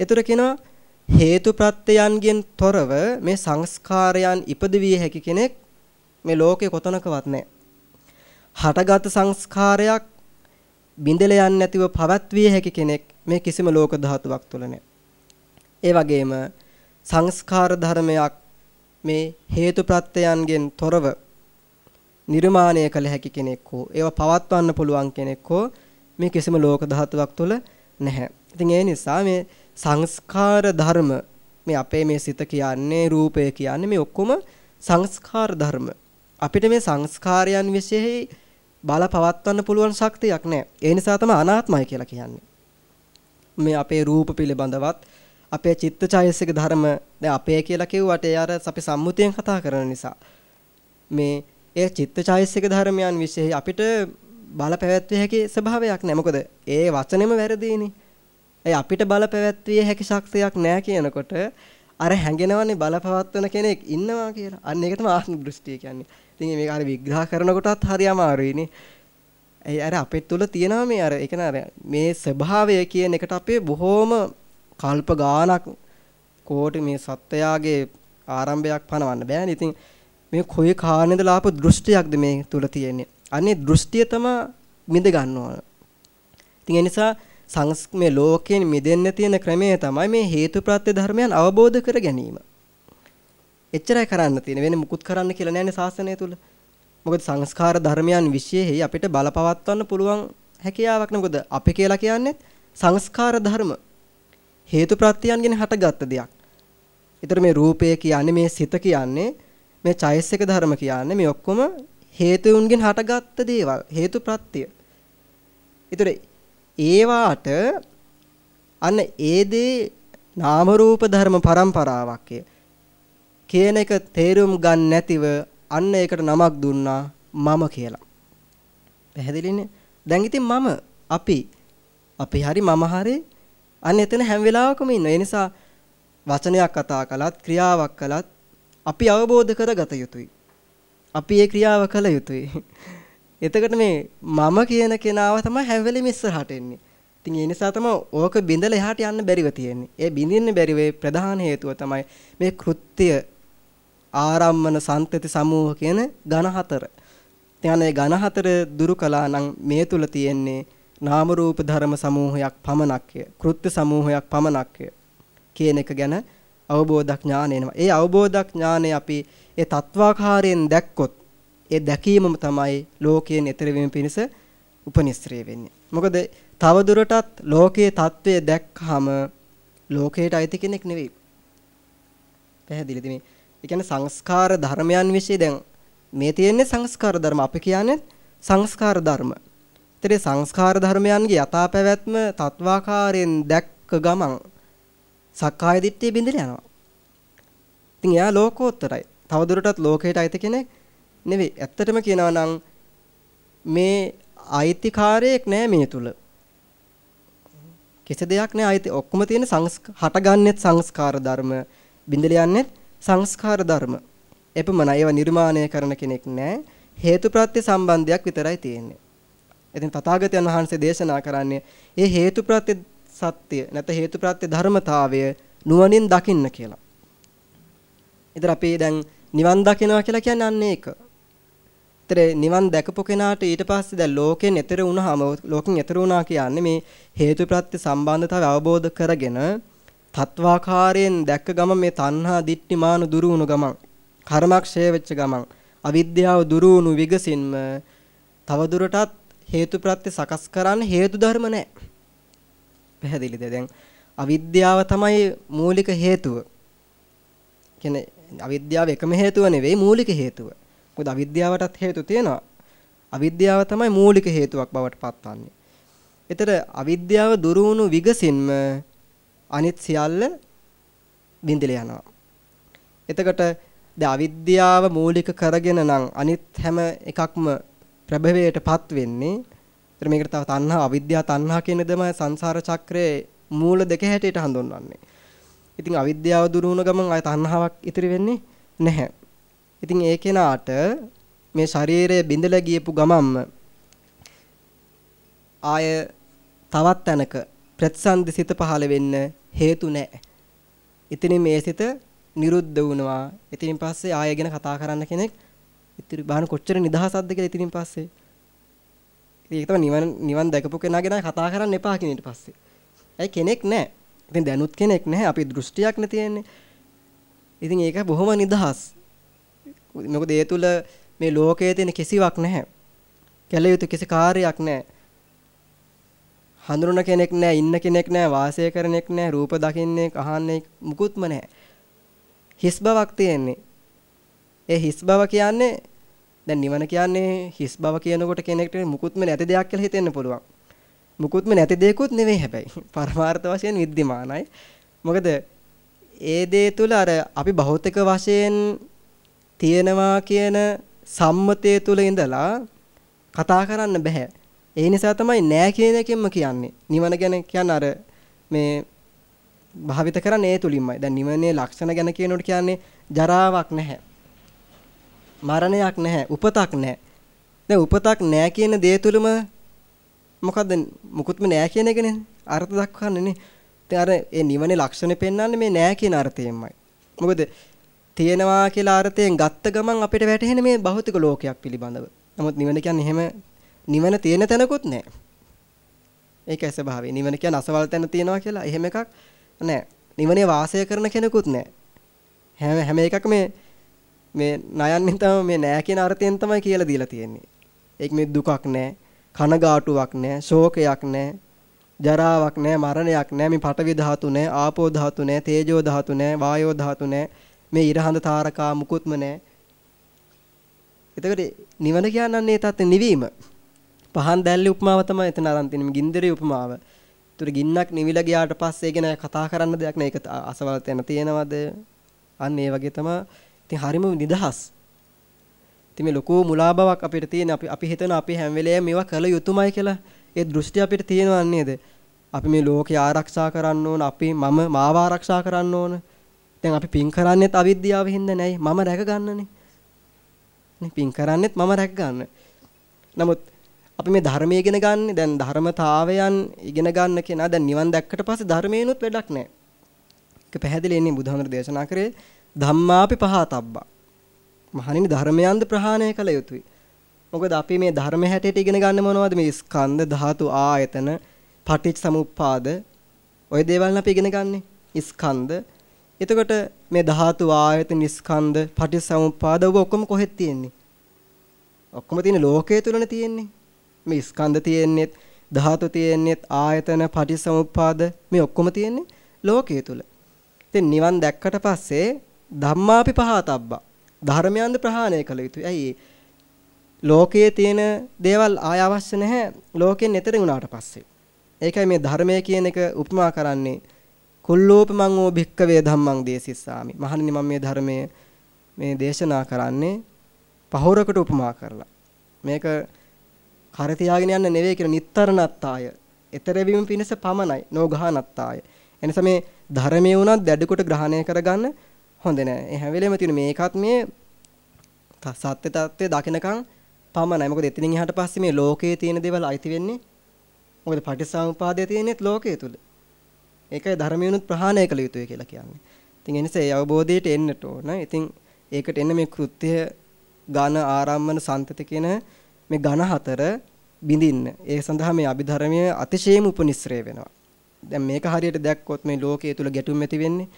ඒතර කියනවා හේතු ප්‍රත්‍යයන්ගෙන් තොරව මේ සංස්කාරයන් ඉපදවිය හැකි කෙනෙක් මේ ලෝකේ කොතනකවත් නැහැ. හටගත් සංස්කාරයක් බිඳලා යන්නේ නැතිව පවත්විය හැකි කෙනෙක් මේ කිසිම ලෝක ධාතුවක් තුල නැහැ. ඒ වගේම සංස්කාර ධර්මයක් මේ හේතු ප්‍රත්‍යයන්ගෙන් තොරව නිර්මාණය කළ හැකි කෙනෙක් හෝ ඒව පවත්වන්න පුළුවන් කෙනෙක් හෝ මේ කිසිම ලෝක ධාතුවක් තුල නැහැ. ඉතින් ඒ නිසා මේ සංස්කාර ධර්ම මේ අපේ මේ සිත කියන්නේ රූපය කියන්නේ මේ ඔක්කොම සංස්කාර ධර්ම. අපිට මේ සංස්කාරයන් විශේෂයි බල පවත්වන්න පුළුවන් ශක්තියක් නැහැ. ඒ නිසා තමයි අනාත්මයි කියලා කියන්නේ. මේ අපේ රූප පිළිබඳවත් අපේ චිත්තචෛසික ධර්ම දැන් අපේ කියලා කිව්වට ඒ අර අපි සම්මුතියෙන් කතා කරන නිසා මේ ඒ චිත්තචෛසික ධර්මයන් විශේෂයි අපිට බල පැවැත්විය හැකි ස්වභාවයක් නැහැ. මොකද ඒ වචනේම වැරදීනේ. ඒ අපිට බල පැවැත්විය හැකි ශක්තියක් නැහැ කියනකොට අර හැඟෙනවනේ බලපවත්වන කෙනෙක් ඉන්නවා කියලා. අන්න ඒක තමයි ආත්ම දෘෂ්ටිය කියන්නේ. ඉතින් මේක හරි විග්‍රහ කරනකොටත් හරි අමාරුයිනේ. ඒ අර අපේ තුල තියෙනවා මේ අර ඒ කියන්නේ මේ ස්වභාවය කියන එකට අපේ බොහෝම කල්ප ගානක් කෝටි මේ සත්වයාගේ ආරම්භයක් පනවන්න බෑනේ. ඉතින් මේ කොයි කාරණේද ලාප දෘෂ්ටියක්ද මේ තුල තියෙන්නේ. අනේ දෘෂ්ටිය තමයි මිද ගන්න ඕන. ඉතින් ඒ නිසා සංස් මේ ලෝකයෙන් මිදෙන්න තියෙන ක්‍රමය තමයි මේ හේතුප්‍රත්‍ය ධර්මයන් අවබෝධ කර ගැනීම. එච්චරයි කරන්න තියෙන. වෙන මුකුත් කරන්න කියලා නැන්නේ ශාසනය තුල. මොකද සංස්කාර ධර්මයන් විශ්ේෂෙහි අපිට බලපවත්වන්න පුළුවන් හැකියාවක් නේ. මොකද අපි කියලා කියන්නේ සංස්කාර ධර්ම හේතුප්‍රත්‍යයන්ගෙන් හටගත්ත දෙයක්. ඊතර මේ රූපය කියන්නේ මේ සිත කියන්නේ මේ චෛසික ධර්ම කියන්නේ මේ ඔක්කොම හේතුන්ගෙන් හටගත්ත දේවල් හේතුප්‍රත්‍ය. ඊතර ඒවාට අන්න ඒ දේ නාම රූප ධර්ම પરම්පරාවක් කියන එක තේරුම් ගන්න නැතිව අන්න ඒකට නමක් දුන්නා මම කියලා. පැහැදිලිනේ? දැන් ඉතින් මම අපි අපි හරි මම හරි අන්න එතන හැම වෙලාවකම ඉන්නවා. ඒ නිසා වචනයක් කතා කළත් ක්‍රියාවක් කළත් අපි අවබෝධ කරගත යුතුයි. අපි ඒ ක්‍රියාව කළ යුතුයි. එතකොට මේ මම කියන කෙනාව තමයි හැම වෙලෙම ඉස්සරහට එන්නේ. ඉතින් ඒ නිසා තමයි ඕක බින්දලා එහාට යන්න බැරිව තියෙන්නේ. ඒ බින්දින්න බැරිවේ ප්‍රධාන හේතුව තමයි මේ කෘත්‍ය ආරම්මන සන්තති සමූහ කියන ඝන හතර. ඉතින් මේ ඝන හතර දුරු කළා නම් මේ තුල තියෙන්නේ නාම රූප ධර්ම සමූහයක් පමණක්ය. කෘත්‍ය සමූහයක් පමණක්ය කියන එක ගැන අවබෝධ ඥානය එනවා. ඒ අවබෝධ ඥානය අපි ඒ තත්වාකාරයෙන් දැක්කොත් ඒ දැකීමම තමයි ලෝකයෙන් එතර වීම පිණිස උපනිශ්‍රේ වෙන්නේ. මොකද තවදුරටත් ලෝකයේ తත්වය දැක්කහම ලෝකයට අයිති කෙනෙක් නෙවෙයි. පැහැදිලිද මේ? ඒ කියන්නේ සංස්කාර ධර්මයන් વિશે දැන් මේ තියෙන්නේ සංස්කාර ධර්ම අපි කියන්නේ සංස්කාර ධර්ම. ඒතරේ සංස්කාර ධර්මයන්ගේ යථා පැවැත්ම තත්වාකාරයෙන් දැක්ක ගමන් සක්කාය දිට්ඨිය බිඳිලා යනවා. ඉතින් එයා ලෝකෝත්තරයි. තවදුරටත් ලෝකයට අයිති කෙනෙක් නෙවෙයි. ඇත්තටම කියනවා නම් මේ අයිතිකාරයෙක් නෑ මේ තුල. කිසි දෙයක් නෑ අයිති ඔක්කොම තියෙන හටගන්නෙත් සංස්කාර ධර්ම බින්දල යන්නෙත් සංස්කාර ධර්ම. එපමණ ඒවා නිර්මාණය කරන කෙනෙක් නෑ. හේතුප්‍රත්‍ය සම්බන්ධයක් විතරයි තියෙන්නේ. ඉතින් තථාගතයන් වහන්සේ දේශනා කරන්නේ ඒ හේතුප්‍රත්‍ය සත්‍ය නැත්නම් හේතුප්‍රත්‍ය ධර්මතාවය නුවණින් දකින්න කියලා. ඉතින් අපි දැන් නිවන් දකිනවා කියලා කියන්නේ අන්න ඒක. ඒතර නිවන් දැකපු කෙනාට ඊට පස්සේ දැන් ලෝකෙන් එතර වුණාම ලෝකෙන් එතර වුණා කියන්නේ මේ හේතුප්‍රත්‍ය සම්බන්ධතාවය අවබෝධ කරගෙන තත්වාකාරයෙන් දැක්ක ගම මේ තණ්හා දිට්ඨි මාන දුරු වුණු ගමන් කර්මක්ෂය වෙච්ච ගමන් අවිද්‍යාව දුරු වුණු විගසින්ම තවදුරටත් හේතු ප්‍රත්‍ය සකස් කරන්න හේතු ධර්ම නැහැ. පැහැදිලිද? දැන් අවිද්‍යාව තමයි මූලික හේතුව. කියන්නේ අවිද්‍යාව එකම හේතුව නෙවෙයි මූලික හේතුව. මොකද අවිද්‍යාවටත් හේතු තියෙනවා. අවිද්‍යාව තමයි මූලික හේතුවක් බවට පත්වන්නේ. එතර අවිද්‍යාව දුරු වුණු විගසින්ම අනිත් සියල්ල බිඳිලා යනවා. එතකොට ද අවිද්‍යාව මූලික කරගෙන නම් අනිත් හැම එකක්ම ප්‍රභවයටපත් වෙන්නේ. ඒතර මේකට තව තණ්හා අවිද්‍යාව තණ්හා කියන දම සංසාර චක්‍රයේ මූල දෙක හැටියට හඳුන්වන්නේ. ඉතින් අවිද්‍යාව දුරු වුණ ගමන් ආය තණ්හාවක් ඉතිරි වෙන්නේ නැහැ. ඉතින් ඒ කෙනාට මේ ශරීරය බිඳලා ගියපු ගමන්ම ආය තවත් තැනක ප්‍රතිසන්දි සිත පහළ වෙන්න හේතු නැහැ. ඉතින් මේ සිත නිරුද්ධ වුණා. ඉතින් පස්සේ ආය ගැන කතා කරන්න කෙනෙක් ඉතින් බාන කොච්චර නිදහසක්ද කියලා ඉතින් පස්සේ. ඉතින් ඒක තමයි නිවන් නිවන් දැකපු කෙනා ගැන කතා කරන්න එපා කියන ඊට පස්සේ. ඇයි කෙනෙක් නැහැ. ඉතින් දැනුත් කෙනෙක් නැහැ. අපි දෘෂ්ටියක් නේ තියෙන්නේ. ඉතින් ඒක බොහොම නිදහස්. මොකද ඒ තුල මේ ලෝකයේ තියෙන කිසිවක් නැහැ. කැල යුතු කිසි කාර්යයක් නැහැ. හඳුනන කෙනෙක් නැහැ, ඉන්න කෙනෙක් නැහැ, වාසය කරන කෙනෙක් නැහැ, රූප දකින්නේ, අහන්නේ මුකුත්ම නැහැ. හිස් බවක් තියෙන්නේ. ඒ හිස් බව කියන්නේ දැන් නිවන කියන්නේ හිස් බව කියනකොට කෙනෙක්ට මුකුත්ම නැති දෙයක් කියලා හිතෙන්න පුළුවන්. මුකුත්ම නැති දෙයක්වත් නෙවෙයි හැබැයි. <laughs> පරමාර්ථ වශයෙන් විද්දිමානයි. මොකද ඒ දේ තුල අර අපි භෞතික වශයෙන් තියෙනවා කියන සම්මතය තුල ඉඳලා කතා කරන්න බෑ. ඒ නිසා තමයි නෑ කියන එකෙන්ම කියන්නේ. නිවන ගැන කියන්න අර මේ භාවිත කරන්නේ ඒ තුලින්මයි. දැන් නිවනේ ලක්ෂණ ගැන කියනකොට කියන්නේ ජරාවක් නැහැ. මරණයක් නැහැ. උපතක් නැහැ. දැන් උපතක් නැහැ කියන දේ තුලම මොකද්ද මුකුත්ම නැහැ කියන එකනේ අර්ථ දක්වන්නේ නේ. ඉතින් අර ඒ නිවනේ ලක්ෂණ පෙන්වන්නේ මේ නැහැ කියන අර්ථයෙන්මයි. මොකද තියෙනවා කියලා අර්ථයෙන් ගත්ත ගමන් අපිට වැටහෙන මේ භෞතික ලෝකයක් පිළිබඳව. නමුත් නිවන කියන්නේ එහෙම නිවන තියෙන තැනකුත් නැහැ. ඒකයි ස්වභාවය. නිවන කියන්නේ අසවල් තැන තියනවා කියලා එහෙම එකක් නැහැ. නිවනේ වාසය කරන කෙනෙකුත් නැහැ. හැම හැම එකක් මේ මේ නයන්නේ තමයි මේ නෑ කියන අර්ථයෙන් තමයි කියලා දීලා තියෙන්නේ. ඒක මේ දුකක් නෑ, කනගාටුවක් නෑ, ශෝකයක් නෑ, ජරාවක් නෑ, මරණයක් නෑ, මේ පඨවි ධාතු නෑ, ආපෝ ධාතු නෑ, තේජෝ ධාතු නෑ, වායෝ ධාතු නෑ, මේ ඉරහඳ තාරකා මුකුත්ම නෑ. එතකොට නිවන කියන්නේ තත් නිවීම. පහන් දැල්ලේ උපමාව තමයි එතන අරන් තියෙන්නේ. ගින්දරේ උපමාව. ඒතර ගින්නක් නිවිලා ගියාට පස්සේ ගැන කතා කරන්න දෙයක් නෑ. ඒක අසවල් තැන තියෙනවද? අන්න ඒ වගේ තමයි. ඉතින් හරිම නිදහස්. ඉතින් මේ ලොකු මුලාබාවක් අපිට තියෙන අපි අපි හිතන අපි හැම වෙලේම මේවා කළ යුතුමයි කියලා ඒ දෘෂ්ටි අපිට තියෙනව නේද? අපි මේ ලෝකේ ආරක්ෂා කරන්න ඕන. අපි මම මාව ආරක්ෂා කරන්න ඕන. දැන් අපි පින් කරන්නේත් අවිද්‍යාවෙන් හින්දා නෑයි. මම රැක ගන්නනේ. නේ පින් කරන්නේත් මම රැක ගන්න. නමුත් අපි මේ ධර්මයේ ඉගෙන ගන්න දැන් ධර්මතාවයන් ඉගෙන ගන්න කෙනා දැන් නිවන් දැක්කට පස්සේ ධර්මේනොත් වැඩක් නැහැ. ඒක පැහැදිලි ඉන්නේ බුදුහාමර දේශනා කරේ ධම්මාපි පහතබ්බා. මහණෙනි ධර්මයන්ද ප්‍රහාණය කළ යුතුයි. මොකද අපි මේ ධර්ම හැටියට ඉගෙන ගන්න මොනවද මේ ස්කන්ධ ධාතු ආයතන පටිච්ච සමුප්පාද ওই දේවල් අපි ඉගෙන ගන්නෙ. ස්කන්ධ. එතකොට මේ ධාතු ආයතන ස්කන්ධ පටිච්ච සමුප්පාද ඔබ ඔක්කොම කොහෙද තියෙන්නේ? ඔක්කොම තියෙන ලෝකයේ තුලනේ තියෙන්නේ. මේ ස්කන්ධ තියෙන්නේත් ධාතු තියෙන්නේත් ආයතන පටිසමුප්පාද මේ ඔක්කොම තියෙන්නේ ලෝකයේ තුල. ඉතින් නිවන් දැක්කට පස්සේ ධම්මාපි පහතබ්බා ධර්මයන්ද ප්‍රහාණය කළ යුතුයි. ඇයි ලෝකයේ තියෙන දේවල් ආය අවශ්‍ය නැහැ ලෝකෙන් එතර වුණාට පස්සේ. ඒකයි මේ ධර්මය කියන එක උපමා කරන්නේ කුල්ලෝපමං ඕ භික්කවේ ධම්මං දේසිස්සාමි. මහණනි මම මේ ධර්මයේ මේ දේශනා කරන්නේ පහවරකට උපමා කරලා. මේක කර තියාගෙන යන්න නෙවෙයි කියලා නිත්තරණත්තාය. ඊතර වීම පිණිස පමණයි. නොගහනත්තාය. එනිසා මේ ධර්මයේ උනත් දැඩිකොට ග්‍රහණය කරගන්න හොඳ නෑ. ඒ හැම වෙලේම තියෙන මේකත් මේ සත්‍ය తත්වයේ දකිනකන් පමණයි. මොකද එතනින් එහාට පස්සේ මේ ලෝකයේ තියෙන දේවල් අයිති වෙන්නේ මොකද පටිසමුපාදයේ තියෙනෙත් ලෝකයේ තුල. ඒකයි ධර්මයනුත් ප්‍රහාණය කළ යුතුයි කියලා කියන්නේ. ඉතින් ඒ නිසා ඒ අවබෝධයට එන්නට ඕන. ඉතින් ඒකට එන්න මේ කෘත්‍ය ඝන ආරම්මන සම්තති කියන මේ ඝන හතර බිඳින්න. ඒ සඳහා මේ අභිධර්මයේ අතිශයම උපනිශ්‍රේ වෙනවා. දැන් මේක හරියට දැක්කොත් මේ ලෝකයේ තුල ගැටුම් ඇති වෙන්නේ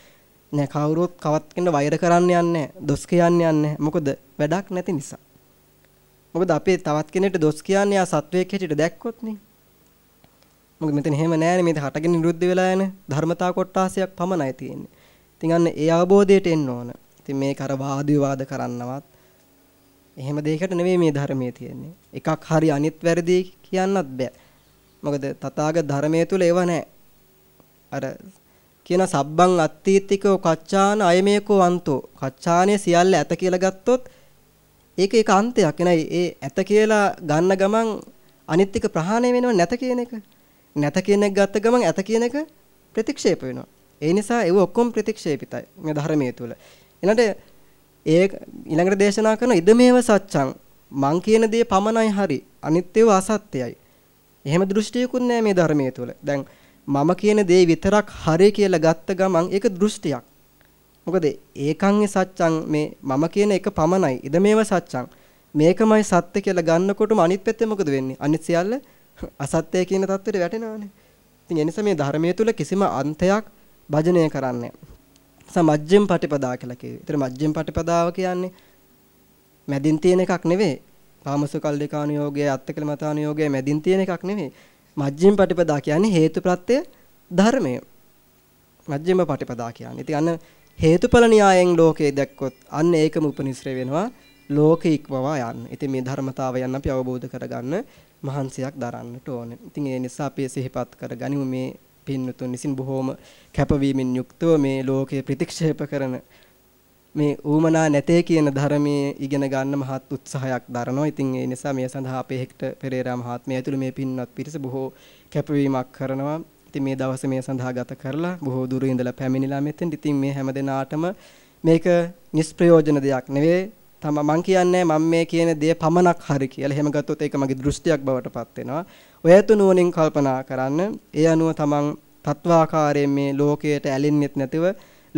නෑ කවුරුත් කවත් කෙන වෛර කරන්න යන්නේ දොස් කියන්න යන්නේ මොකද වැඩක් නැති නිසා මොකද අපි තවත් කෙනෙක්ට දොස් කියන්නේ ආ සත්වයක් හැටියට දැක්කොත් නේ. මොකද මෙතන එහෙම නෑනේ මේ හටගෙන නිරුද්ධ වෙලා යන ධර්මතා කොටාසයක් පමණයි තියෙන්නේ. ඉතින් අන්න ඒ අවබෝධයට එන්න ඕන. ඉතින් මේක අර වාද විවාද කරන්නවත් එහෙම දෙයකට නෙවෙයි මේ ධර්මයේ තියෙන්නේ. එකක් හරි අනිත් වැරදි කියන්නත් බෑ. මොකද තථාගත ධර්මයේ තුල ඒව නැහැ. අර කියන සබ්බං අත්තීතිකෝ කච්චාන අයමේකෝ අන්තෝ. කච්චානේ සියල්ල ඇත කියලා ගත්තොත් ඒක ඒක අන්තයක් නෑ. ඒ ඇත කියලා ගන්න ගමන් අනිත් එක ප්‍රහාණය වෙනව නැත කියන එක. නැත කියන එක ගත්ත ගමන් ඇත කියන එක ප්‍රතික්ෂේප වෙනවා. ඒ නිසා ඒව ඔක්කොම ප්‍රතික්ෂේපිතයි මේ ධර්මයේ තුල. ඊළඟට ඒ ඊළඟට දේශනා කරන ඉදමේව සත්‍යං මං කියන දේ පමණයි හරි අනිත් ඒවා අසත්‍යයි. එහෙම දෘෂ්ටියකුත් නෑ මේ ධර්මයේ තුල. දැන් මම කියන දේ විතරක් හරි කියලා ගත්ත ගමන් ඒක දෘෂ්ටියක්. මොකද ඒකංගේ සත්‍යං මේ මම කියන එක පමණයි. ඉද මේව සත්‍යං. මේකමයි සත්‍ය කියලා ගන්නකොටම අනිත් පැත්තේ මොකද වෙන්නේ? අනිත් සියල්ල <laughs> අසත්‍යය කියන தത്വෙට වැටෙනවානේ. ඉතින් එනිසා මේ ධර්මයේ තුල කිසිම අන්තයක් භජනය කරන්නේ සමජ්ජම් පටිපදා කියලා කියවේ. ඒතර මජ්ජම් පටිපදාව කියන්නේ මැදින් තියෙන එකක් නෙවෙයි. කාමසුකල්ලිකානුയോഗය, අත්තකලමතානුയോഗය මැදින් තියෙන එකක් නෙවෙයි. මජ්ජිම පටිපදා කියන්නේ හේතුප්‍රත්‍ය ධර්මය. මජ්ජිම පටිපදා කියන්නේ. ඉතින් අන්න හේතුඵල න්‍යායෙන් ලෝකේ දැක්කොත් අන්න ඒකම උපනිශ්‍රේ වෙනවා ලෝකේ ඉක්මවා යන්න. ඉතින් මේ ධර්මතාවයන් අපි අවබෝධ කරගන්න මහන්සියක් දරන්නට ඕනේ. ඉතින් ඒ නිසා අපි සිහිපත් කරගනිමු මේ පින්නතුන් විසින් බොහෝම කැපවීමෙන් යුක්තව මේ ලෝකයේ ප්‍රතික්ෂේප කරන මේ ඌමනා නැතේ කියන ධර්මයේ ඉගෙන ගන්න මහත් උත්සාහයක් දරනවා. ඉතින් ඒ නිසා මේ සඳහා අපේ හෙක්ටර් පෙරේරා මහත්මයා ඇතුළු මේ පින්වත් පිරිස බොහෝ කැපවීමක් කරනවා. ඉතින් මේ දවසේ මේ සඳහා ගත කරලා බොහෝ දුර ඉඳලා පැමිණිලා මෙතෙන්. ඉතින් මේ හැම දිනාටම මේක නිෂ්ප්‍රයෝජන දෙයක් නෙවෙයි. තම මං කියන්නේ මම මේ කියන දේ පමණක් හරි කියලා. එහෙම ගත්තොත් ඒක මගේ දෘෂ්ටියක් බවට පත් වෙනවා. ඔයතු නුවණින් කල්පනා කරන්න. ඒ අනුව තමන් තත්වාකාරයෙන් මේ ලෝකයට ඇලෙන්නෙත් නැතිව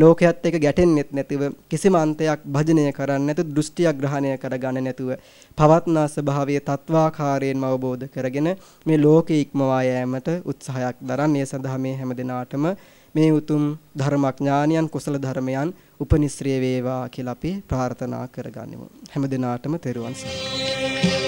ලෝකයේත් එක්ක ගැටෙන්නෙත් නැතිව කිසිම අන්තයක් භජනය කරන්නේ නැතුව දෘෂ්ටියක් ග්‍රහණය කරගන්න නැතුව පවත්නා ස්වභාවයේ තත්වාකාරයෙන්ම අවබෝධ කරගෙන මේ ලෝකේ ඉක්මවා යෑමට උත්සාහයක් දරන ඒ සඳහා මේ හැම දිනාටම මේ උතුම් ධර්මඥානියන් කුසල ධර්මයන් උපනිශ්‍රේ වේවා කියලා අපි ප්‍රාර්ථනා කරගනිමු. හැම දිනාටම තෙරුවන් සරණයි.